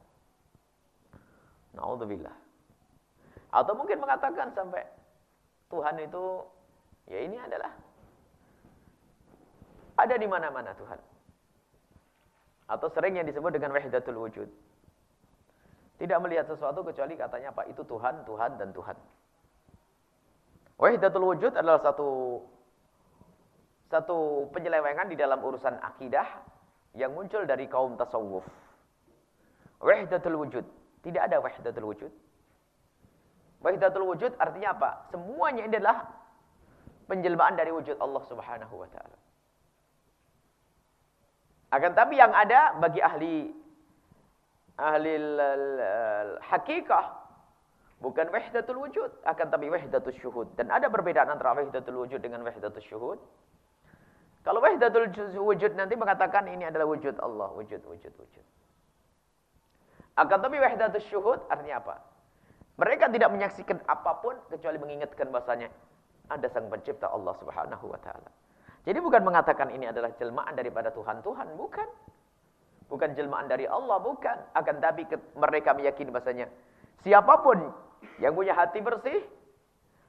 Naudzubillah. Atau mungkin mengatakan sampai Tuhan itu ya ini adalah ada di mana-mana Tuhan. Atau sering yang disebut dengan wahdatul wujud. Tidak melihat sesuatu kecuali katanya apa? Itu Tuhan, Tuhan, dan Tuhan. Wahdatul wujud adalah satu satu penyelewengan di dalam urusan akidah yang muncul dari kaum tasawuf. Wahdatul wujud. Tidak ada wahdatul wujud. Wahdatul wujud artinya apa? Semuanya ini adalah penjelmaan dari wujud Allah Subhanahu wa taala. Akan tapi yang ada bagi ahli ahli hakikah bukan wahdatul wujud, akan tapi wahdatul syuhud. Dan ada perbedaan antara wahdatul wujud dengan wahdatul syuhud. Kalau wahdatul wujud nanti mengatakan ini adalah wujud Allah, wujud, wujud, wujud. Akan tapi wahdatul syuhud artinya apa? Mereka tidak menyaksikan apa pun kecuali mengingatkan bahasanya ada sang pencipta Allah Subhanahu wa taala. Jadi bukan mengatakan ini adalah jelmaan daripada Tuhan. Tuhan bukan. Bukan jelmaan dari Allah, bukan. Akan tapi mereka meyakini bahasanya. Siapa pun yang punya hati bersih.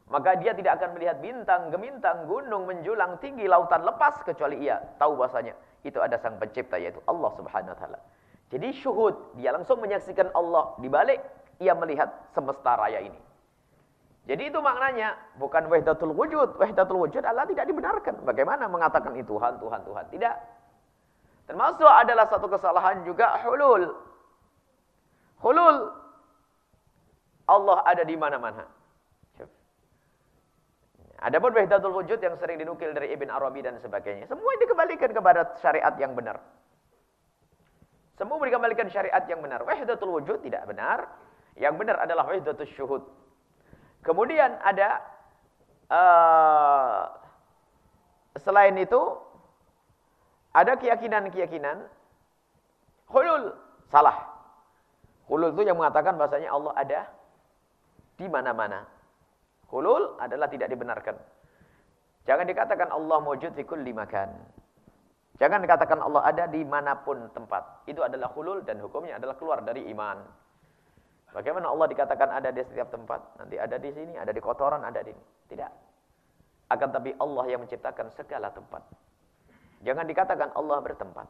Maka dia tidak akan melihat bintang, gemintang, gunung, menjulang, tinggi, lautan lepas. Kecuali ia tahu bahasanya. Itu ada sang pencipta yaitu Allah subhanahu wa ta'ala. Jadi syuhud. Dia langsung menyaksikan Allah. Di balik ia melihat semesta raya ini. Jadi itu maknanya bukan wahdatul wujud. Wahdatul wujud Allah tidak dibenarkan. Bagaimana mengatakan itu Tuhan, Tuhan, Tuhan? Tidak. Termasuk adalah satu kesalahan juga hulul. Hulul. Allah ada di mana-mana. Adapun wahdatul wujud yang sering dinukil dari Ibn Arabi dan sebagainya. Semua dikembalikan kepada syariat yang benar. Semua dikembalikan syariat yang benar. Wahdatul wujud tidak benar. Yang benar adalah wahdatul syuhud. Kemudian ada uh, selain itu ada keyakinan-keyakinan hulul salah. Hulul itu yang mengatakan bahasanya Allah ada di mana-mana. Hulul adalah tidak dibenarkan. Jangan dikatakan Allah wujud di kulli makan. Jangan dikatakan Allah ada di mana pun tempat. Itu adalah hulul dan hukumnya adalah keluar dari iman. Bagaimana Allah dikatakan ada di setiap tempat? Nanti ada di sini, ada di kotoran, ada di ini. Tidak. Akan tapi Allah yang menciptakan segala tempat. Jangan dikatakan Allah bertempat.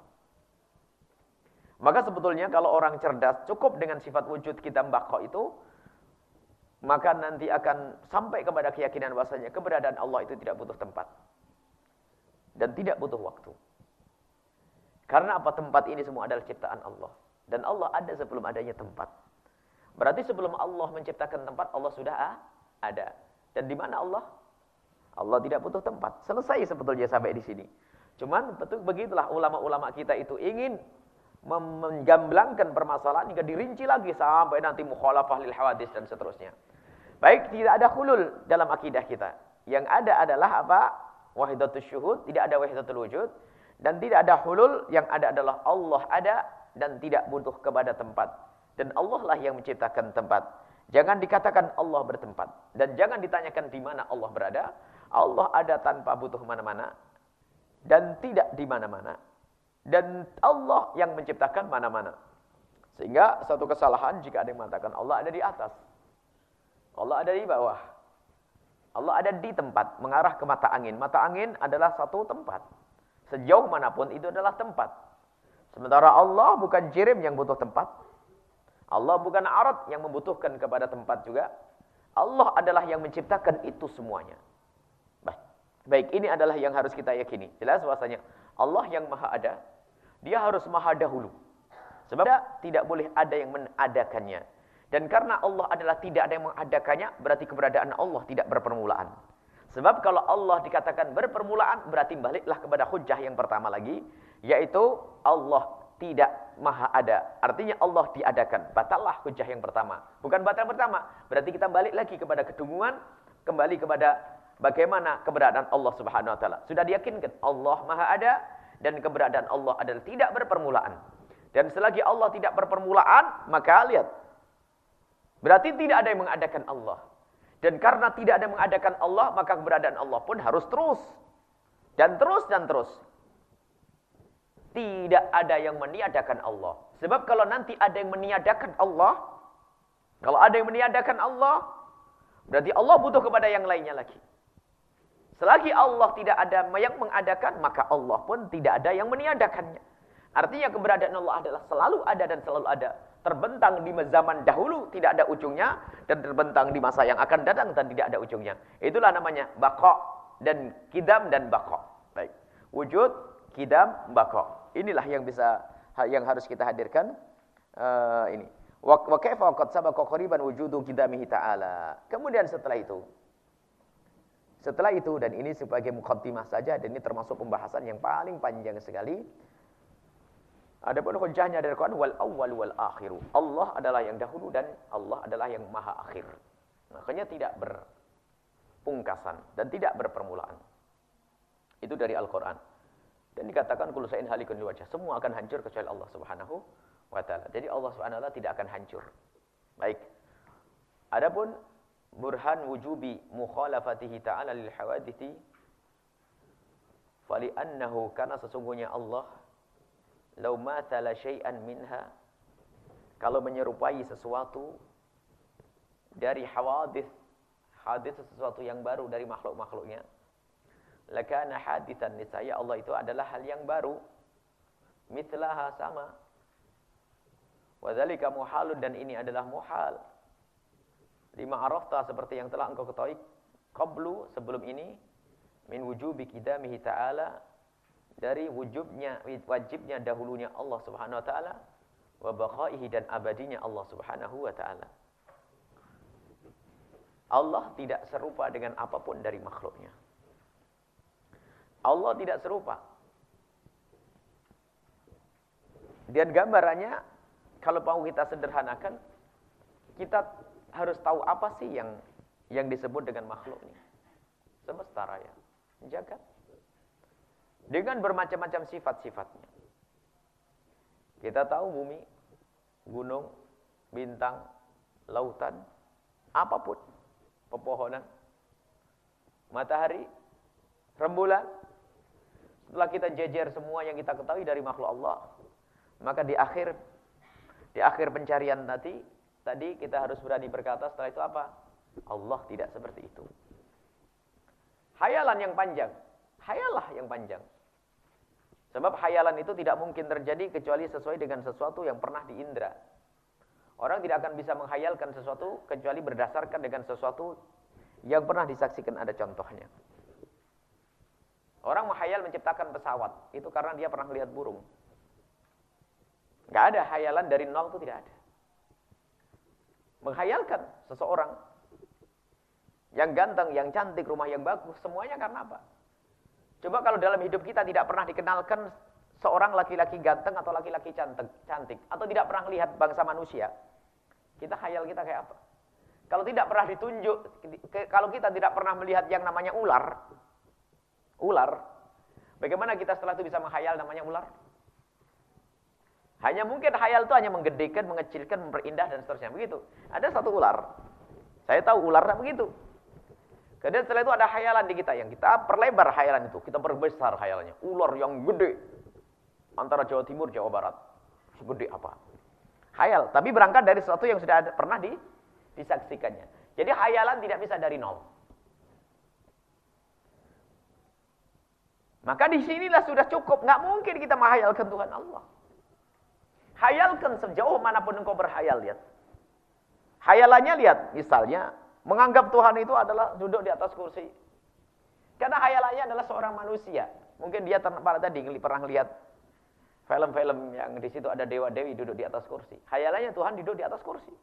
Maka sebetulnya kalau orang cerdas cukup dengan sifat wujud kita mbakho itu, maka nanti akan sampai kepada keyakinan bahasanya keberadaan Allah itu tidak butuh tempat. Dan tidak butuh waktu. Karena apa tempat ini semua adalah ciptaan Allah. Dan Allah ada sebelum adanya tempat. Berarti sebelum Allah menciptakan tempat, Allah sudah ada. Dan di mana Allah? Allah tidak butuh tempat. Selesai sebetulnya sampai di sini. Cuman betul begitulah ulama-ulama kita itu ingin menggamblangkan permasalahan hingga dirinci lagi sampai nanti mukhalafah lil hawadis dan seterusnya. Baik, tidak ada hulul dalam akidah kita. Yang ada adalah apa? Wahidatul syuhud, tidak ada wahidatul wujud. Dan tidak ada hulul, yang ada adalah Allah ada dan tidak butuh kepada tempat. Dan Allah lah yang menciptakan tempat. Jangan dikatakan Allah bertempat. Dan jangan ditanyakan di mana Allah berada. Allah ada tanpa butuh mana-mana. Dan tidak di mana-mana. Dan Allah yang menciptakan mana-mana. Sehingga satu kesalahan jika ada yang mengatakan Allah ada di atas. Allah ada di bawah. Allah ada di tempat. Mengarah ke mata angin. Mata angin adalah satu tempat. Sejauh mana pun itu adalah tempat. Sementara Allah bukan jirim yang butuh tempat. Allah bukan arat yang membutuhkan kepada tempat juga. Allah adalah yang menciptakan itu semuanya. Baik, ini adalah yang harus kita yakini. Jelas bahasanya Allah yang maha ada, dia harus maha dahulu. Sebab tidak boleh ada yang mengadakannya. Dan karena Allah adalah tidak ada yang mengadakannya, berarti keberadaan Allah tidak berpermulaan. Sebab kalau Allah dikatakan berpermulaan, berarti baliklah kepada hujah yang pertama lagi, yaitu Allah tidak maha ada. Artinya Allah diadakan. Batallah hujah yang pertama. Bukan batal pertama. Berarti kita balik lagi kepada kedunguan. Kembali kepada bagaimana keberadaan Allah subhanahu wa ta'ala. Sudah diyakinkan Allah maha ada. Dan keberadaan Allah adalah tidak berpermulaan. Dan selagi Allah tidak berpermulaan, maka lihat. Berarti tidak ada yang mengadakan Allah. Dan karena tidak ada yang mengadakan Allah, maka keberadaan Allah pun harus terus. Dan terus dan terus. Tidak ada yang meniadakan Allah. Sebab kalau nanti ada yang meniadakan Allah, kalau ada yang meniadakan Allah, berarti Allah butuh kepada yang lainnya lagi. Selagi Allah tidak ada yang mengadakan, maka Allah pun tidak ada yang meniadakannya. Artinya keberadaan Allah adalah selalu ada dan selalu ada. Terbentang di zaman dahulu tidak ada ujungnya dan terbentang di masa yang akan datang dan tidak ada ujungnya. Itulah namanya baqa dan kidam dan baqa. Baik. Wujud, kidam, baqa. Inilah yang bisa yang harus kita hadirkan uh, ini. Wa kaifa qad sabaqa qariban wujudu kidamihi ta'ala. Kemudian setelah itu setelah itu dan ini sebagai mukaddimah saja dan ini termasuk pembahasan yang paling panjang sekali Adapun hujahnya dari Quran wal awwal wal akhiru. Allah adalah yang dahulu dan Allah adalah yang maha akhir. Makanya tidak berpungkasan dan tidak berpermulaan. Itu dari Al-Qur'an. Dan dikatakan kullu sa'in halikun wajah. Semua akan hancur kecuali Allah Subhanahu wa taala. Jadi Allah Subhanahu wa taala tidak akan hancur. Baik. Adapun burhan wujubi mukhalafatihi ta'ala lil hawadithi fali annahu karena sesungguhnya Allah Lau mathala syai'an minha. Kalau menyerupai sesuatu dari hawadith. Hadith sesuatu yang baru dari makhluk-makhluknya. Lakana hadithan nisaya Allah itu adalah hal yang baru. Mitlaha sama. Wadhalika muhalun dan ini adalah muhal. Lima arafta seperti yang telah engkau ketahui. Qablu sebelum ini. Min wujubi kidamihi ta'ala dari wujubnya wajibnya dahulunya Allah Subhanahu wa taala wa baqaihi dan abadinya Allah Subhanahu wa taala. Allah tidak serupa dengan apa pun dari makhluknya. Allah tidak serupa. Dan gambarannya kalau mau kita sederhanakan kita harus tahu apa sih yang yang disebut dengan makhluk ini. Semesta raya, jagat dengan bermacam-macam sifat-sifatnya. Kita tahu bumi, gunung, bintang, lautan, apa pun, pepohonan, matahari, rembulan. Setelah kita jejer semua yang kita ketahui dari makhluk Allah, maka di akhir di akhir pencarian tadi, tadi kita harus berani berkata setelah itu apa? Allah tidak seperti itu. Hayalan yang panjang, hayalah yang panjang. Sebab hayalan itu tidak mungkin terjadi kecuali sesuai dengan sesuatu yang pernah diindra. Orang tidak akan bisa menghayalkan sesuatu kecuali berdasarkan dengan sesuatu yang pernah disaksikan ada contohnya. Orang menghayal menciptakan pesawat, itu karena dia pernah melihat burung. Gak ada hayalan dari nol itu tidak ada. Menghayalkan seseorang yang ganteng, yang cantik, rumah yang bagus, semuanya karena apa? Coba kalau dalam hidup kita tidak pernah dikenalkan seorang laki-laki ganteng atau laki-laki cantik, atau tidak pernah lihat bangsa manusia, kita khayal kita kayak apa? Kalau tidak pernah ditunjuk, kalau kita tidak pernah melihat yang namanya ular, ular, bagaimana kita setelah itu bisa menghayal namanya ular? Hanya mungkin khayal itu hanya menggedekan, mengecilkan, memperindah dan seterusnya begitu. Ada satu ular, saya tahu ular tak begitu. Kemudian setelah itu ada hayalan di kita yang kita perlebar hayalan itu, kita perbesar hayalannya. Ular yang gede antara Jawa Timur, Jawa Barat. Segede apa? Hayal, tapi berangkat dari sesuatu yang sudah ada, pernah di, disaksikannya. Jadi hayalan tidak bisa dari nol. Maka di sinilah sudah cukup, nggak mungkin kita menghayalkan Tuhan Allah. Hayalkan sejauh mana pun engkau berhayal, lihat. Hayalannya lihat, misalnya Menganggap Tuhan itu adalah duduk di atas kursi. Karena hayalannya adalah seorang manusia. Mungkin dia pada tadi pernah lihat film-film yang di situ ada dewa-dewi duduk di atas kursi. Hayalannya Tuhan duduk di atas kursi.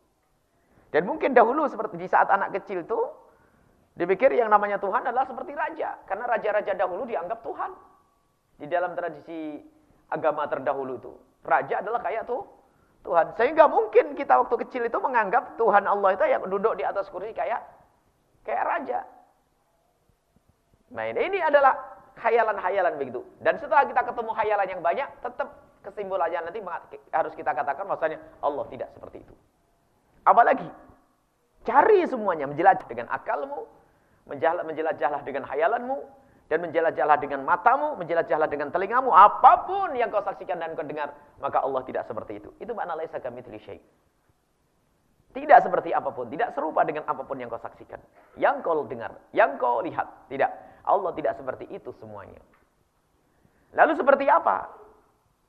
Dan mungkin dahulu seperti di saat anak kecil itu dipikir yang namanya Tuhan adalah seperti raja. Karena raja-raja dahulu dianggap Tuhan. Di dalam tradisi agama terdahulu itu. Raja adalah kayak tuh Tuhan. Sehingga mungkin kita waktu kecil itu menganggap Tuhan Allah itu yang duduk di atas kursi kayak kayak raja. Nah ini adalah khayalan-khayalan begitu. Dan setelah kita ketemu khayalan yang banyak, tetap kesimpulannya nanti harus kita katakan maksudnya Allah tidak seperti itu. Apalagi cari semuanya menjelajah dengan akalmu, menjelajahlah dengan hayalanmu dan menjelajahlah dengan matamu, menjelajahlah dengan telingamu, apa pun yang kau saksikan dan kau dengar, maka Allah tidak seperti itu. Itu makna laisa kamitsli syai'. Tidak seperti apa pun, tidak serupa dengan apa pun yang kau saksikan, yang kau dengar, yang kau lihat. Tidak. Allah tidak seperti itu semuanya. Lalu seperti apa?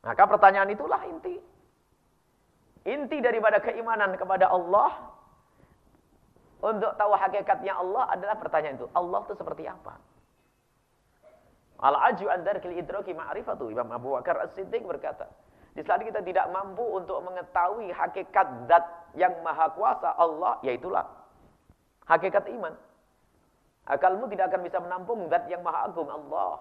Maka pertanyaan itulah inti. Inti daripada keimanan kepada Allah untuk tahu hakikatnya Allah adalah pertanyaan itu. Allah itu seperti apa? Al-aju an darkil idraki ma'rifatu. Imam Abu Bakar As-Siddiq berkata, di saat kita tidak mampu untuk mengetahui hakikat zat yang maha kuasa Allah, yaitulah hakikat iman. Akalmu tidak akan bisa menampung zat yang maha agung Allah.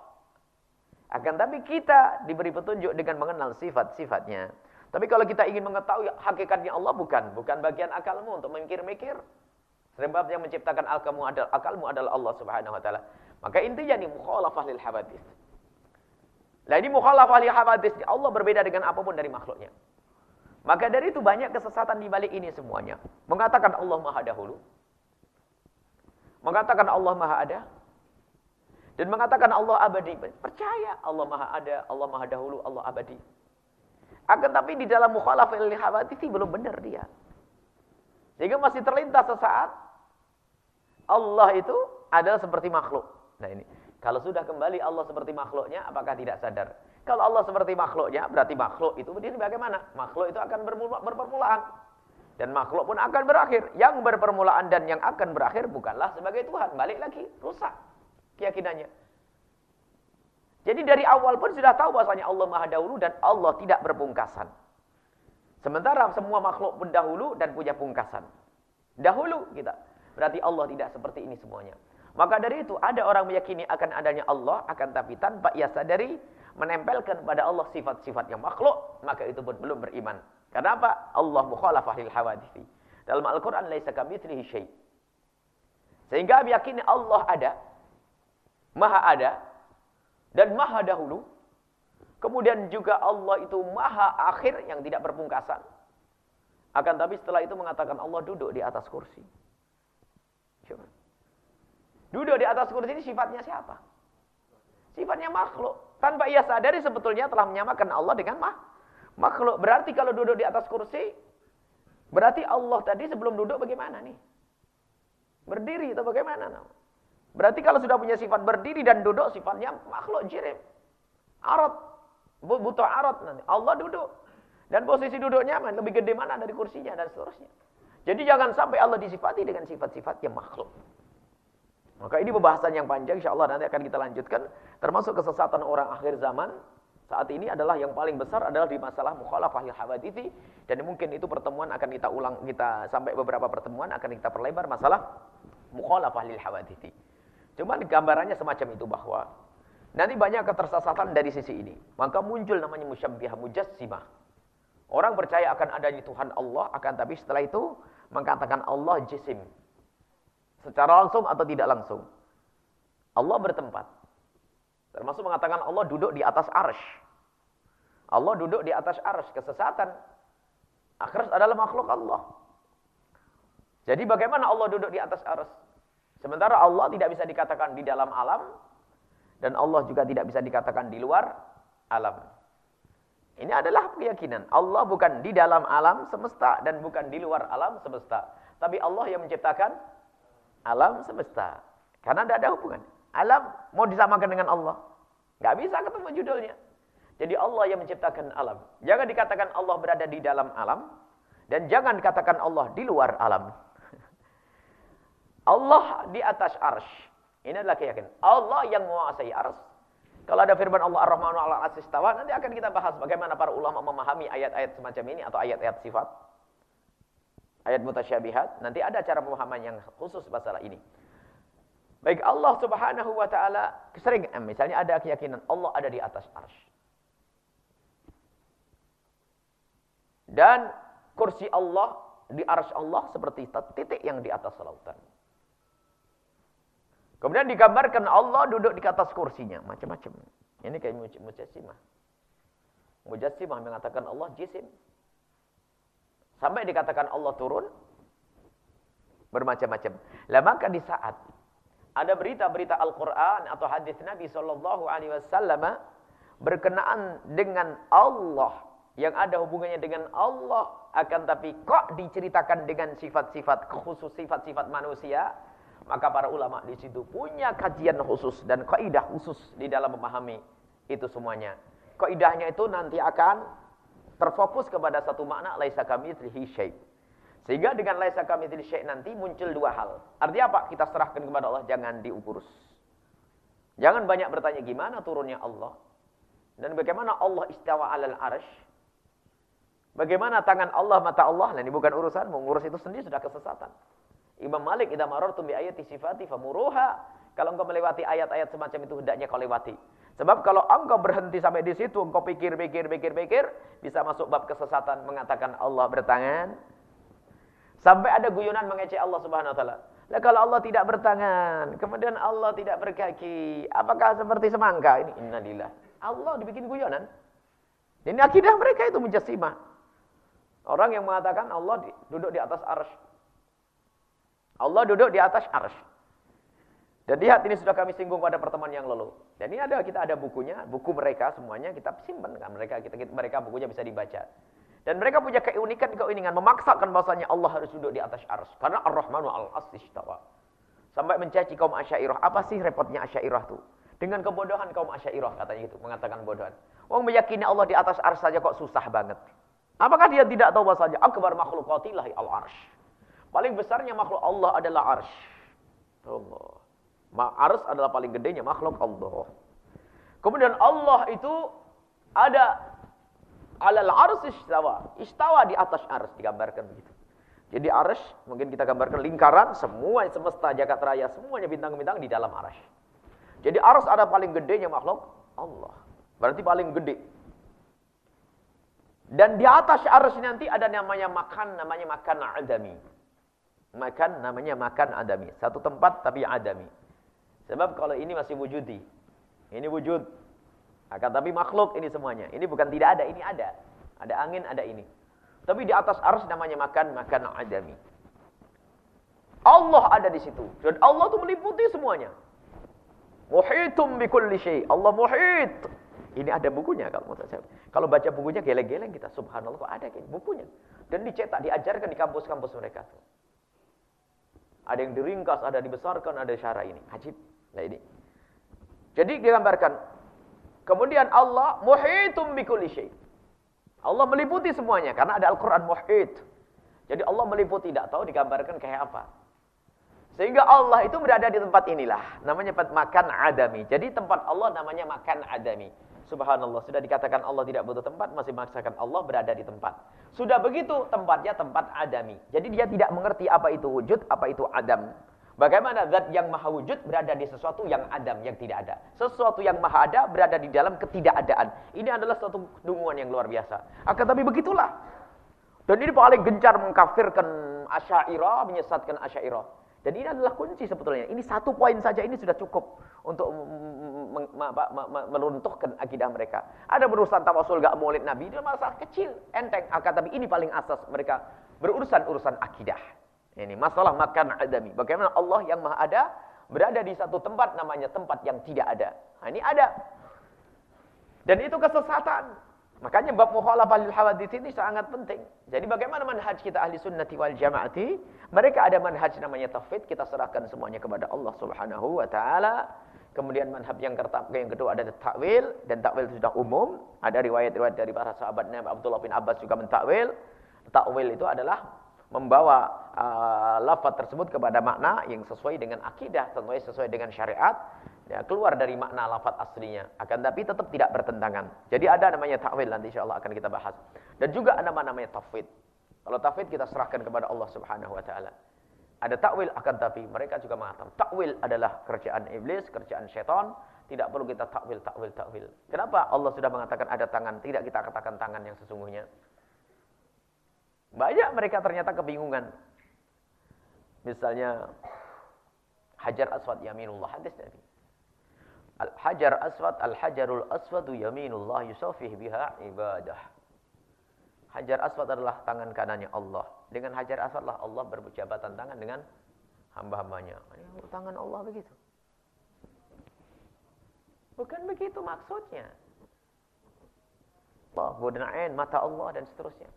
Akan tapi kita diberi petunjuk dengan mengenal sifat-sifatnya. Tapi kalau kita ingin mengetahui hakikatnya Allah bukan, bukan bagian akalmu untuk memikir-mikir. Sebab yang menciptakan akalmu adalah akalmu adalah Allah Subhanahu wa taala. Maka intinya ini mukhalafah lil hawadits. Lah ini mukhalafah li hawadis. Allah berbeda dengan apa pun dari makhluknya. Maka dari itu banyak kesesatan di balik ini semuanya. Mengatakan Allah Maha dahulu. Mengatakan Allah Maha ada. Dan mengatakan Allah abadi. Percaya Allah Maha ada, Allah Maha dahulu, Allah abadi. Akan tapi di dalam mukhalafah li hawadis belum benar dia. Sehingga masih terlintas sesaat Allah itu adalah seperti makhluk. Nah ini. Kalau sudah kembali Allah seperti makhluknya, apakah tidak sadar? Kalau Allah seperti makhluknya, berarti makhluk itu berdiri bagaimana? Makhluk itu akan berpermulaan. Dan makhluk pun akan berakhir. Yang berpermulaan dan yang akan berakhir bukanlah sebagai Tuhan. Balik lagi, rusak keyakinannya. Jadi dari awal pun sudah tahu bahasanya Allah maha dahulu dan Allah tidak berpungkasan. Sementara semua makhluk pun dahulu dan punya pungkasan. Dahulu kita. Berarti Allah tidak seperti ini semuanya. Maka dari itu ada orang meyakini akan adanya Allah akan tapi tanpa ia sadari menempelkan pada Allah sifat-sifat yang makhluk, maka itu pun belum beriman. Kenapa? Allah mukhalafah lil hawadithi. Dalam Al-Qur'an laisa kamitslihi syai. Sehingga meyakini Allah ada, Maha ada dan Maha dahulu. Kemudian juga Allah itu Maha akhir yang tidak berpungkasan. Akan tapi setelah itu mengatakan Allah duduk di atas kursi. Duduk di atas kursi ini sifatnya siapa? Sifatnya makhluk. Tanpa ia sadari sebetulnya telah menyamakan Allah dengan makhluk. Berarti kalau duduk di atas kursi, berarti Allah tadi sebelum duduk bagaimana nih? Berdiri atau bagaimana? Berarti kalau sudah punya sifat berdiri dan duduk, sifatnya makhluk jirim. Arat. Butuh arat nanti. Allah duduk. Dan posisi duduknya lebih gede mana dari kursinya dan seterusnya. Jadi jangan sampai Allah disifati dengan sifat-sifat yang makhluk. Maka ini pembahasan yang panjang insya Allah nanti akan kita lanjutkan. Termasuk kesesatan orang akhir zaman saat ini adalah yang paling besar adalah di masalah mukhalafah hawadithi dan mungkin itu pertemuan akan kita ulang kita sampai beberapa pertemuan akan kita perlebar masalah mukhalafah lil hawadithi. Cuma gambarannya semacam itu bahwa nanti banyak ketersesatan dari sisi ini. Maka muncul namanya musyabbihah mujassimah. Orang percaya akan adanya Tuhan Allah akan tapi setelah itu mengatakan Allah jisim. Secara langsung atau tidak langsung. Allah bertempat. Termasuk mengatakan Allah duduk di atas arsh. Allah duduk di atas arsh. Kesesatan. Arsh adalah makhluk Allah. Jadi bagaimana Allah duduk di atas arsh? Sementara Allah tidak bisa dikatakan di dalam alam. Dan Allah juga tidak bisa dikatakan di luar alam. Ini adalah keyakinan. Allah bukan di dalam alam semesta dan bukan di luar alam semesta. Tapi Allah yang menciptakan alam semesta. Karena tidak ada hubungan. Alam mau disamakan dengan Allah. Nggak bisa ketemu judulnya. Jadi Allah yang menciptakan alam. Jangan dikatakan Allah berada di dalam alam. Dan jangan dikatakan Allah di luar alam. *laughs* Allah di atas arsh. Ini adalah keyakinan. Allah yang menguasai arsh. Kalau ada firman Allah Ar-Rahmanu ala nanti akan kita bahas bagaimana para ulama memahami ayat-ayat semacam ini atau ayat-ayat sifat ayat mutasyabihat, nanti ada cara pemahaman yang khusus masalah ini. Baik Allah Subhanahu wa taala sering eh, misalnya ada keyakinan Allah ada di atas arsy. Dan kursi Allah di arsy Allah seperti titik yang di atas lautan. Kemudian digambarkan Allah duduk di atas kursinya, macam-macam. Ini kayak mujassimah. Mujassimah mengatakan Allah jisim. Sampai dikatakan Allah turun bermacam-macam. Lah maka di saat ada berita-berita Al-Qur'an atau hadis Nabi sallallahu alaihi wasallam berkenaan dengan Allah yang ada hubungannya dengan Allah akan tapi kok diceritakan dengan sifat-sifat khusus sifat-sifat manusia maka para ulama di situ punya kajian khusus dan kaidah khusus di dalam memahami itu semuanya kaidahnya itu nanti akan terfokus kepada satu makna laisa kamitslihi syai sehingga dengan laisa kamitslihi syai nanti muncul dua hal artinya apa kita serahkan kepada Allah jangan diurus jangan banyak bertanya gimana turunnya Allah dan bagaimana Allah istawa alal arsh? Bagaimana tangan Allah, mata Allah? Nah, ini bukan urusan, mengurus itu sendiri sudah kesesatan. Imam Malik, idza marartum bi ayati sifati. Kalau engkau melewati ayat-ayat semacam itu, hendaknya kau lewati. Sebab kalau engkau berhenti sampai di situ, engkau pikir, pikir, pikir, pikir, bisa masuk bab kesesatan mengatakan Allah bertangan. Sampai ada guyonan mengecek Allah Subhanahu wa taala. Lah kalau Allah tidak bertangan, kemudian Allah tidak berkaki, apakah seperti semangka? Ini innalillah. Allah dibikin guyonan. Ini akidah mereka itu mujassimah. Orang yang mengatakan Allah duduk di atas arsh. Allah duduk di atas arsh. Dan lihat ini sudah kami singgung pada pertemuan yang lalu. Dan ini ada kita ada bukunya, buku mereka semuanya kita simpan kan mereka kita, mereka bukunya bisa dibaca. Dan mereka punya keunikan keuningan memaksakan bahasanya Allah harus duduk di atas arsh karena Ar-Rahmanu al-Asistawa. Sampai mencaci kaum Asy'ariyah. Apa sih repotnya Asy'ariyah tuh? Dengan kebodohan kaum Asy'ariyah katanya itu, mengatakan bodohan. Wong meyakini Allah di atas ars saja kok susah banget. Apakah dia tidak tahu bahasanya akbar makhlukatillahi al-arsh. Paling besarnya makhluk Allah adalah arsh. Allah. Ars adalah paling gedenya makhluk Allah. Kemudian Allah itu ada alal ars istawa. Istawa di atas ars digambarkan begitu. Jadi ars mungkin kita gambarkan lingkaran semua semesta jagat raya semuanya bintang-bintang di dalam ars. Jadi arus ada paling gedenya makhluk Allah. Berarti paling gede. Dan di atas arus nanti ada namanya makan, namanya makan adami. Makan namanya makan adami. Satu tempat tapi adami. Sebab kalau ini masih wujudi. Ini wujud. Akan tapi makhluk ini semuanya. Ini bukan tidak ada, ini ada. Ada angin, ada ini. Tapi di atas arus namanya makan, makan adami. Allah ada di situ. Dan Allah itu meliputi semuanya. Muhitum bikulli syai. Allah muhit. Ini ada bukunya kalau mau saya. Kalau baca bukunya geleng-geleng kita. Subhanallah kok ada kayak bukunya. Dan dicetak, diajarkan di kampus-kampus mereka. Ada yang diringkas, ada dibesarkan, ada syara ini. Ajib. Nah ini. Jadi digambarkan. Kemudian Allah muhitum bikulli syai. Allah meliputi semuanya karena ada Al-Qur'an muhit. Jadi Allah meliputi tidak tahu digambarkan kayak apa. Sehingga Allah itu berada di tempat inilah. Namanya tempat makan adami. Jadi tempat Allah namanya makan adami. Subhanallah. Sudah dikatakan Allah tidak butuh tempat. Masih memaksakan Allah berada di tempat. Sudah begitu tempatnya tempat adami. Jadi dia tidak mengerti apa itu wujud, apa itu adam. Bagaimana zat yang maha wujud berada di sesuatu yang adam, yang tidak ada. Sesuatu yang maha ada berada di dalam ketidakadaan. Ini adalah suatu dunguan yang luar biasa. Akan tapi begitulah. Dan ini paling gencar mengkafirkan asyairah, menyesatkan asyairah. Dan ini adalah kunci sebetulnya. Ini satu poin saja ini sudah cukup untuk meluntuhkan akidah mereka. Ada berurusan tawasul gak maulid Nabi, itu masalah kecil, enteng. Akan tapi ini paling asas mereka berurusan urusan akidah. Ini masalah makan adami. Bagaimana Allah yang maha ada berada di satu tempat namanya tempat yang tidak ada. Nah, ini ada. Dan itu kesesatan. Makanya bab mukhalafah lil hawadits ini sangat penting. Jadi bagaimana manhaj kita ahli sunnati wal jamaati? Mereka ada manhaj namanya tauhid, kita serahkan semuanya kepada Allah Subhanahu wa taala. Kemudian manhaj yang yang kedua ada takwil dan takwil itu sudah umum. Ada riwayat-riwayat dari para sahabat Nabi Abdullah bin Abbas juga mentakwil. Takwil itu adalah membawa uh, lafaz tersebut kepada makna yang sesuai dengan akidah, sesuai sesuai dengan syariat ya, keluar dari makna lafaz aslinya. Akan tapi tetap tidak bertentangan. Jadi ada namanya takwil nanti insyaallah akan kita bahas. Dan juga ada namanya tafwid. Kalau tafwid kita serahkan kepada Allah Subhanahu wa taala. Ada takwil akan tapi mereka juga mengatakan takwil adalah kerjaan iblis kerjaan syaitan. Tidak perlu kita takwil takwil takwil kenapa Allah sudah mengatakan ada tangan? Tidak kita katakan tangan yang sesungguhnya banyak mereka ternyata kebingungan misalnya Hajar Aswad Yaminullah hadis Nabi Al-hajar aswad, al-hajarul aswadu yaminullah yusafih biha ibadah. Hajar aswad adalah tangan kanannya Allah. Dengan hajar aswad lah Allah berjabatan tangan dengan hamba-hambanya. Tangan Allah begitu. Bukan begitu maksudnya. Allah, budain, mata Allah dan seterusnya.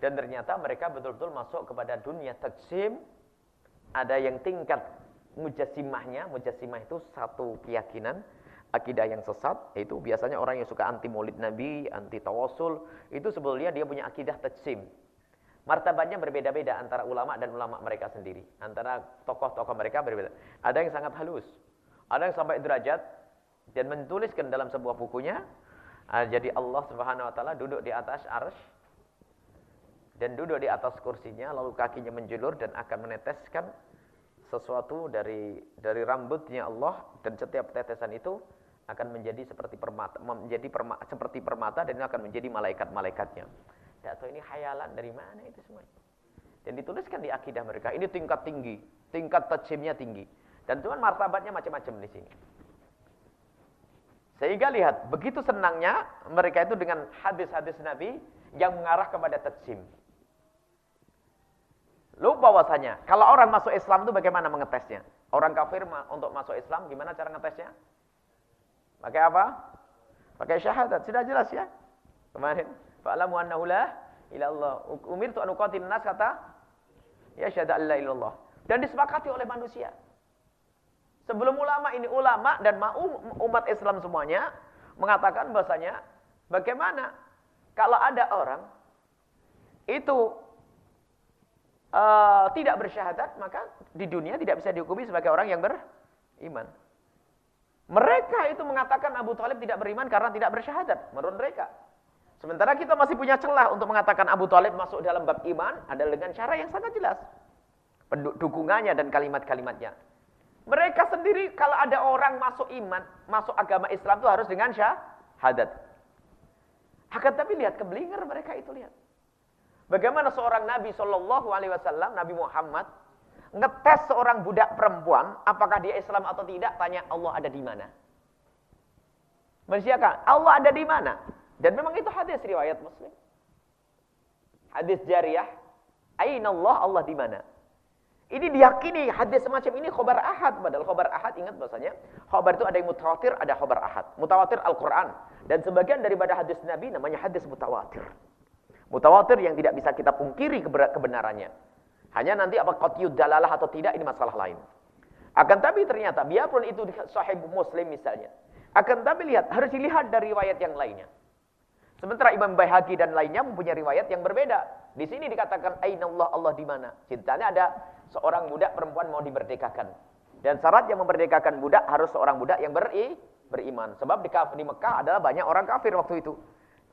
Dan ternyata mereka betul-betul masuk kepada dunia taksim. Ada yang tingkat mujassimahnya, mujassimah itu satu keyakinan, akidah yang sesat, itu biasanya orang yang suka anti maulid nabi, anti tawasul, itu sebetulnya dia punya akidah tajsim. Martabatnya berbeda-beda antara ulama dan ulama mereka sendiri. Antara tokoh-tokoh mereka berbeda. Ada yang sangat halus. Ada yang sampai derajat dan menuliskan dalam sebuah bukunya ah, jadi Allah Subhanahu wa taala duduk di atas arsy dan duduk di atas kursinya lalu kakinya menjulur dan akan meneteskan sesuatu dari dari rambutnya Allah dan setiap tetesan itu akan menjadi seperti permata menjadi perma, seperti permata dan akan menjadi malaikat-malaikatnya. Tidak tahu ini khayalan dari mana itu semua. Dan dituliskan di akidah mereka. Ini tingkat tinggi, tingkat tajimnya tinggi. Dan cuman martabatnya macam-macam di sini. Sehingga lihat, begitu senangnya mereka itu dengan hadis-hadis Nabi yang mengarah kepada tajim. Lupa bahwasanya, kalau orang masuk Islam itu bagaimana mengetesnya? Orang kafir untuk masuk Islam gimana cara ngetesnya? Pakai apa? Pakai syahadat, sudah jelas ya. Kemarin, fa'lamu annahu la ilallah. Umirtu an uqatil nas kata ya syahada alla ilallah. Dan disepakati oleh manusia. Sebelum ulama ini ulama dan umat Islam semuanya mengatakan bahasanya bagaimana kalau ada orang itu uh, tidak bersyahadat, maka di dunia tidak bisa dihukumi sebagai orang yang beriman. Mereka itu mengatakan Abu Talib tidak beriman karena tidak bersyahadat, menurut mereka. Sementara kita masih punya celah untuk mengatakan Abu Talib masuk dalam bab iman adalah dengan cara yang sangat jelas. Dukungannya dan kalimat-kalimatnya. Mereka sendiri kalau ada orang masuk iman, masuk agama Islam itu harus dengan syahadat. Akan tapi lihat keblinger mereka itu lihat. Bagaimana seorang Nabi Shallallahu Alaihi Wasallam, Nabi Muhammad, ngetes seorang budak perempuan, apakah dia Islam atau tidak? Tanya Allah ada di mana? Mensiakan Allah ada di mana? Dan memang itu hadis riwayat Muslim. Hadis jariah. Aina Allah, Allah di mana? Ini diyakini hadis semacam ini khobar ahad. Padahal khobar ahad ingat bahasanya. Khobar itu ada yang mutawatir, ada khobar ahad. Mutawatir Al-Quran. Dan sebagian daripada hadis Nabi namanya hadis mutawatir. Mutawatir yang tidak bisa kita pungkiri kebenarannya. Hanya nanti apa qatiyud dalalah atau tidak ini masalah lain. Akan tapi ternyata biarpun itu sahih Muslim misalnya. Akan tapi lihat harus dilihat dari riwayat yang lainnya. Sementara Imam Baihaqi dan lainnya mempunyai riwayat yang berbeda. Di sini dikatakan Aina Allah Allah di mana? Cintanya ada seorang budak perempuan mau dimerdekakan. Dan syarat yang memerdekakan budak harus seorang budak yang beri, beriman. Sebab di, di Mekah adalah banyak orang kafir waktu itu.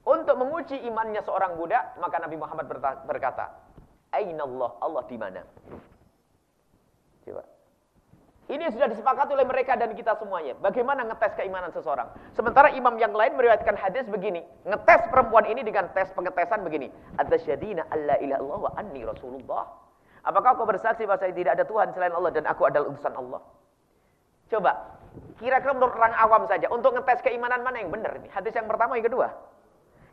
Untuk menguji imannya seorang budak, maka Nabi Muhammad berkata, Aina Allah, Allah di mana? Coba. Ini sudah disepakati oleh mereka dan kita semuanya. Bagaimana ngetes keimanan seseorang? Sementara imam yang lain meriwayatkan hadis begini. Ngetes perempuan ini dengan tes pengetesan begini. Atasyadina alla ilaha wa anni rasulullah. Apakah kau bersaksi bahwa saya tidak ada Tuhan selain Allah dan aku adalah utusan Allah? Coba. Kira-kira menurut orang awam saja. Untuk ngetes keimanan mana yang benar? Hadis yang pertama, yang kedua.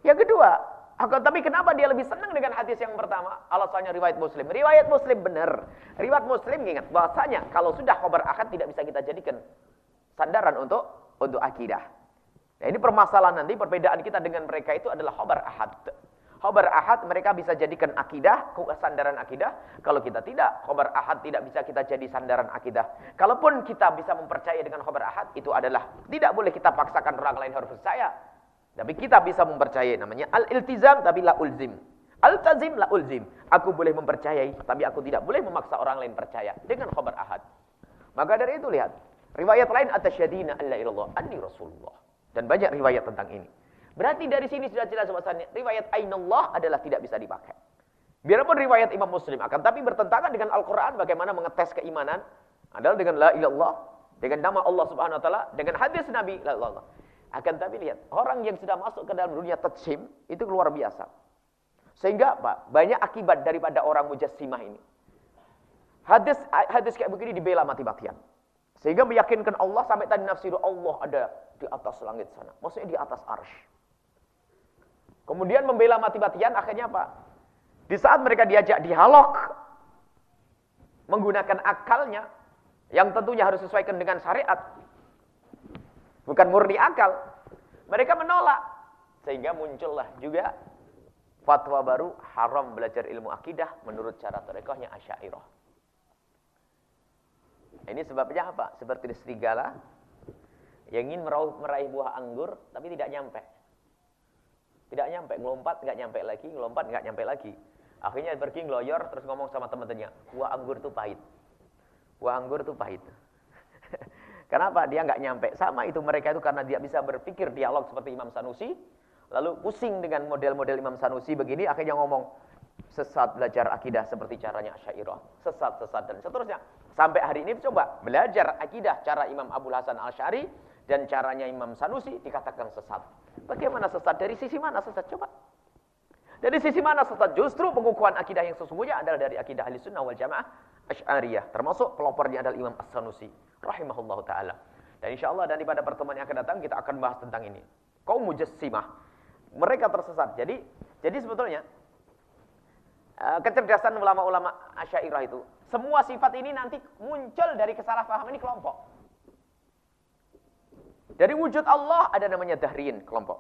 Yang kedua, akan tapi kenapa dia lebih senang dengan hadis yang pertama? Alasannya riwayat Muslim. Riwayat Muslim benar. Riwayat Muslim ingat bahasanya kalau sudah khabar ahad tidak bisa kita jadikan sandaran untuk untuk akidah. Nah, ini permasalahan nanti perbedaan kita dengan mereka itu adalah khabar ahad. Khabar ahad mereka bisa jadikan akidah, sandaran akidah. Kalau kita tidak, khabar ahad tidak bisa kita jadi sandaran akidah. Kalaupun kita bisa mempercayai dengan khabar ahad, itu adalah tidak boleh kita paksakan orang lain harus percaya. Tapi kita bisa mempercayai namanya al-iltizam tapi la ulzim. Al-tazim la ulzim. Aku boleh mempercayai tapi aku tidak boleh memaksa orang lain percaya dengan khabar ahad. Maka dari itu lihat, riwayat lain atasyadina alla ilallah anni rasulullah. Dan banyak riwayat tentang ini. Berarti dari sini sudah jelas bahwasanya riwayat ainallah adalah tidak bisa dipakai. Biarpun riwayat Imam Muslim akan tapi bertentangan dengan Al-Qur'an bagaimana mengetes keimanan adalah dengan la ilallah, dengan nama Allah Subhanahu wa taala, dengan hadis Nabi la ilallah. Akan tapi lihat, orang yang sudah masuk ke dalam dunia tajsim itu luar biasa. Sehingga apa? Banyak akibat daripada orang mujassimah ini. Hadis hadis kayak begini dibela mati-matian. Sehingga meyakinkan Allah sampai tadi nafsiru Allah ada di atas langit sana. Maksudnya di atas arsh. Kemudian membela mati-matian akhirnya apa? Di saat mereka diajak dialog menggunakan akalnya yang tentunya harus sesuaikan dengan syariat. Bukan murni akal. Mereka menolak. Sehingga muncullah juga fatwa baru haram belajar ilmu akidah menurut cara tarekohnya Asy'ariyah. Ini sebabnya apa? Seperti serigala yang ingin meraih buah anggur tapi tidak nyampe. Tidak nyampe, ngelompat nggak nyampe lagi, ngelompat nggak nyampe lagi. Akhirnya pergi ngeloyor terus ngomong sama teman-temannya, buah anggur itu pahit. Buah anggur itu pahit. Kenapa? Dia nggak nyampe. Sama itu mereka itu karena dia bisa berpikir dialog seperti Imam Sanusi, lalu pusing dengan model-model Imam Sanusi begini, akhirnya ngomong sesat belajar akidah seperti caranya Syairah, sesat, sesat dan seterusnya. Sampai hari ini coba belajar akidah cara Imam Abu Hasan Al-Syari dan caranya Imam Sanusi dikatakan sesat. Bagaimana sesat? Dari sisi mana sesat? Coba. Dari sisi mana sesat? Justru pengukuhan akidah yang sesungguhnya adalah dari akidah ahli sunnah wal jamaah Ash'ariyah. Termasuk pelopornya adalah Imam As-Sanusi. Rahimahullah ta'ala. Dan insya Allah dan pada pertemuan yang akan datang kita akan bahas tentang ini. Kaum mujassimah. Mereka tersesat. Jadi jadi sebetulnya eh, kecerdasan ulama-ulama Asy'ariyah itu semua sifat ini nanti muncul dari kesalahpahaman ini kelompok. Dari wujud Allah ada namanya dahrin kelompok.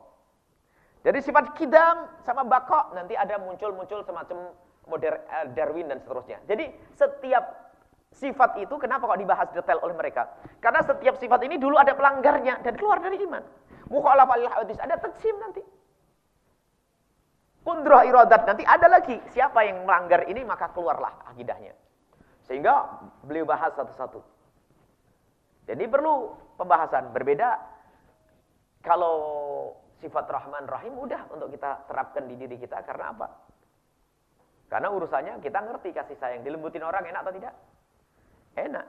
Dari sifat kidam sama bakok nanti ada muncul-muncul semacam modern uh, Darwin dan seterusnya. Jadi setiap sifat itu kenapa kok dibahas detail oleh mereka? Karena setiap sifat ini dulu ada pelanggarnya dan keluar dari iman. Mukhalafah lil hadis ada tajsim nanti. Kundrah iradat nanti ada lagi. Siapa yang melanggar ini maka keluarlah akidahnya. Sehingga beliau bahas satu-satu. Jadi perlu pembahasan. Berbeda kalau sifat Rahman Rahim mudah untuk kita terapkan di diri kita. Karena apa? Karena urusannya kita ngerti kasih sayang. Dilembutin orang enak atau tidak? Enak.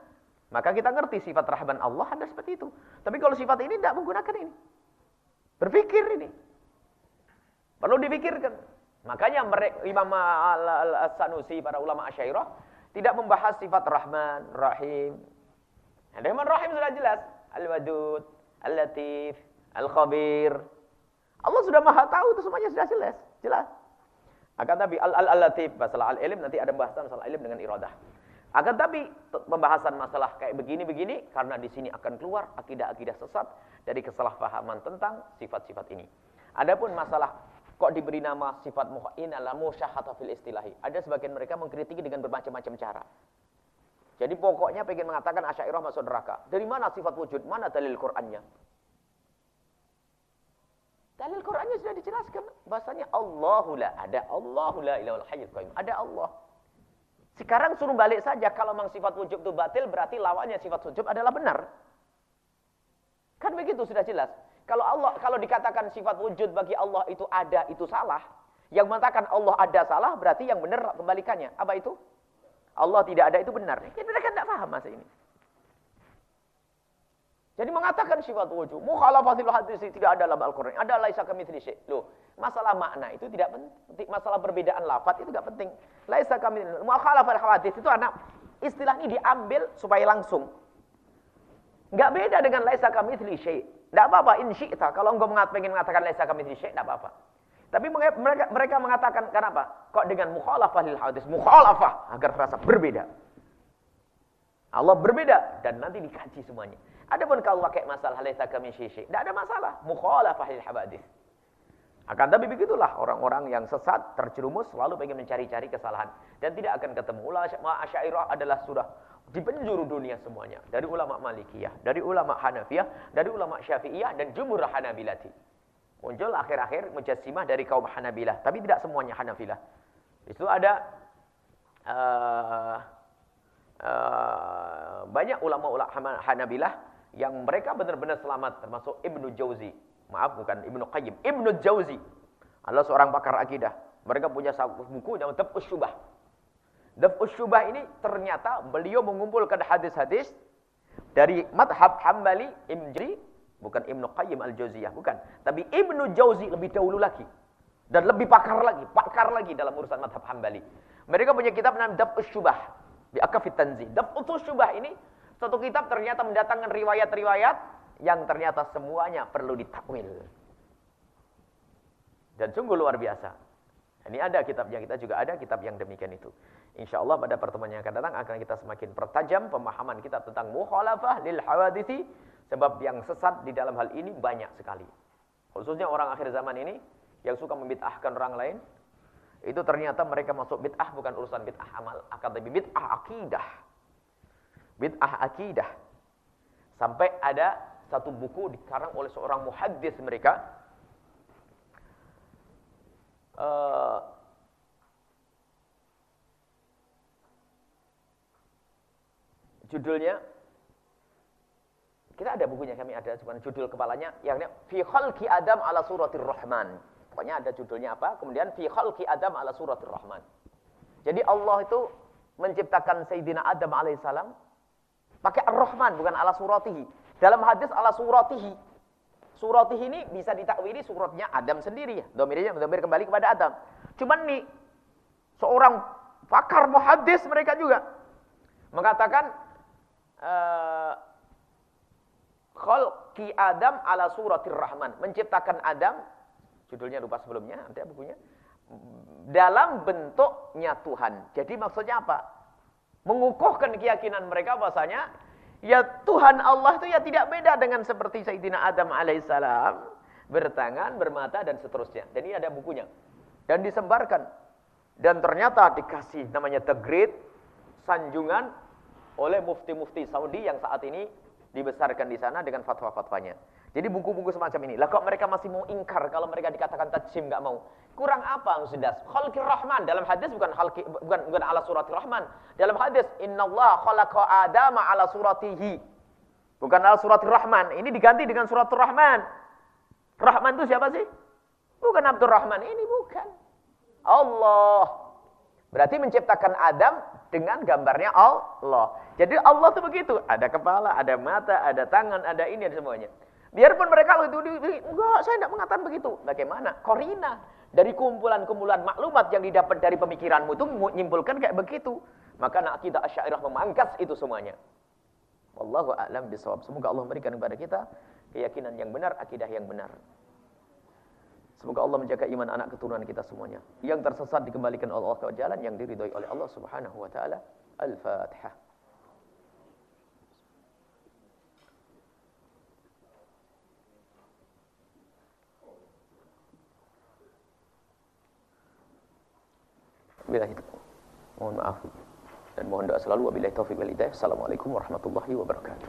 Maka kita ngerti sifat Rahman Allah ada seperti itu. Tapi kalau sifat ini tidak menggunakan ini. Berpikir ini. Perlu dipikirkan. Makanya Imam Al-Sanusi, para ulama Asyairah, tidak membahas sifat Rahman, Rahim. Ada Rahman Rahim sudah jelas. Al-Wadud, Al-Latif, Al-Khabir. Allah sudah maha tahu itu semuanya sudah jelas. Jelas. Akan tapi Al-Latif, masalah Al-Ilm nanti ada bahasan masalah ilm dengan iradah. Akan tapi pembahasan masalah kayak begini-begini karena di sini akan keluar akidah-akidah sesat dari kesalahpahaman tentang sifat-sifat ini. Adapun masalah Kok diberi nama sifat muha'in ala musyahata fil istilahi. Ada sebagian mereka mengkritiki dengan bermacam-macam cara. Jadi pokoknya pengen mengatakan asyairah masuk neraka. Dari mana sifat wujud? Mana dalil Qur'annya? Dalil Qur'annya sudah dijelaskan. Bahasanya Allahu la ada. Allahu la ilahul hayyul qayyum. Ada Allah. Sekarang suruh balik saja. Kalau memang sifat wujud itu batil, berarti lawannya sifat wujud adalah benar. Kan begitu sudah jelas. Kalau Allah kalau dikatakan sifat wujud bagi Allah itu ada itu salah, yang mengatakan Allah ada salah berarti yang benar kembalikannya. Apa itu? Allah tidak ada itu benar. Ya, mereka tidak paham masa ini. Jadi mengatakan sifat wujud, mukhalafatil hadis tidak ada dalam Al-Qur'an. Ada laisa kamitsli syai. Loh, masalah makna itu tidak penting, masalah perbedaan lafaz itu tidak penting. Laisa kamitsli mukhalafatil hadis itu anak istilah ini diambil supaya langsung. Enggak beda dengan laisa kamitsli syai. Tidak apa-apa, insyi'ta. Kalau engkau ingin mengatakan laisa kami syekh, tidak apa-apa. Tapi mereka, mereka mengatakan, kenapa? Kok dengan mukhalafah lil hadis? Mukhalafah, agar terasa berbeda. Allah berbeda, dan nanti dikaji semuanya. Adapun kalau pakai masalah laisa kami syekh, tidak ada masalah. Mukhalafah lil hadis. Akan tapi begitulah orang-orang yang sesat, terjerumus, selalu ingin mencari-cari kesalahan. Dan tidak akan ketemu. Ulama Asyairah adalah sudah di penjuru dunia semuanya. Dari ulama Malikiyah, dari ulama Hanafiyah, dari ulama Syafi'iyah, dan jumhur Hanabilati. Muncul akhir-akhir mujassimah dari kaum Hanabilah. Tapi tidak semuanya Hanafilah. Itu ada uh, uh, banyak ulama-ulama Hanabilah yang mereka benar-benar selamat. Termasuk Ibnu Jauzi. Maaf bukan Ibnu Qayyim. Ibnu Jauzi adalah seorang pakar akidah. Mereka punya buku yang Dab'us Syubah. Dab'us Syubah ini ternyata beliau mengumpulkan hadis-hadis dari madhab Hambali Imjri, bukan Ibnu Qayyim Al-Jauziyah, bukan. Tapi Ibnu Jauzi lebih dahulu lagi. Dan lebih pakar lagi, pakar lagi dalam urusan madhab Hambali. Mereka punya kitab namanya Dab'us Syubah. Di Akafit Tanzih. Dab'us Syubah ini Satu kitab ternyata mendatangkan riwayat-riwayat yang ternyata semuanya perlu ditakwil. Dan sungguh luar biasa. Ini ada kitab yang kita juga ada kitab yang demikian itu. Insya Allah pada pertemuan yang akan datang akan kita semakin pertajam pemahaman kita tentang mukhalafah lil hawadithi. Sebab yang sesat di dalam hal ini banyak sekali. Khususnya orang akhir zaman ini yang suka membid'ahkan orang lain. Itu ternyata mereka masuk bid'ah bukan urusan bid'ah amal. Akan tapi bid'ah akidah. Bid'ah akidah. Sampai ada satu buku dikarang oleh seorang muhaddis mereka. Uh, judulnya kita ada bukunya kami ada cuma judul kepalanya yang fi khalqi adam ala suratir rahman. Pokoknya ada judulnya apa? Kemudian fi khalqi adam ala suratir rahman. Jadi Allah itu menciptakan Sayyidina Adam alaihissalam pakai ar-Rahman bukan ala suratihi dalam hadis ala suratihi Suratih ini bisa ditakwili suratnya Adam sendiri ya. Domirnya domir kembali kepada Adam. Cuman nih seorang pakar muhaddis mereka juga mengatakan uh, khalqi Adam ala suratir Rahman, menciptakan Adam judulnya lupa sebelumnya, nanti ya bukunya dalam bentuknya Tuhan. Jadi maksudnya apa? Mengukuhkan keyakinan mereka bahasanya Ya Tuhan Allah itu ya tidak beda dengan seperti Sayyidina Adam alaihissalam. Bertangan, bermata dan seterusnya. Dan ini ada bukunya. Dan disembarkan. Dan ternyata dikasih namanya The Great sanjungan oleh mufti-mufti Saudi yang saat ini dibesarkan di sana dengan fatwa-fatwanya. Jadi buku-buku semacam ini. Lah kok mereka masih mau ingkar kalau mereka dikatakan tajim nggak mau? Kurang apa sudah? Khalqir Rahman dalam hadis bukan khalqi, bukan bukan ala surati Rahman. Dalam hadis innallaha khalaqa Adama ala suratihi. Bukan ala surati Rahman. Ini diganti dengan suratul Rahman. Rahman itu siapa sih? Bukan Abdul Rahman. Ini bukan. Allah. Berarti menciptakan Adam dengan gambarnya Allah. Jadi Allah itu begitu. Ada kepala, ada mata, ada tangan, ada ini, ada semuanya. Biarpun mereka itu enggak, saya tidak mengatakan begitu. Bagaimana? Korina dari kumpulan-kumpulan maklumat yang didapat dari pemikiranmu itu menyimpulkan kayak begitu. Maka nak kita Asy'ariyah memangkas itu semuanya. Wallahu a'lam bishawab. Semoga Allah memberikan kepada kita keyakinan yang benar, akidah yang benar. Semoga Allah menjaga iman anak keturunan kita semuanya. Yang tersesat dikembalikan oleh Allah ke jalan yang diridhoi oleh Allah Subhanahu wa taala. Al-Fatihah. Bila mohon maaf dan mohon doa selalu wabillahi taufik wal hidayah. Assalamualaikum warahmatullahi wabarakatuh.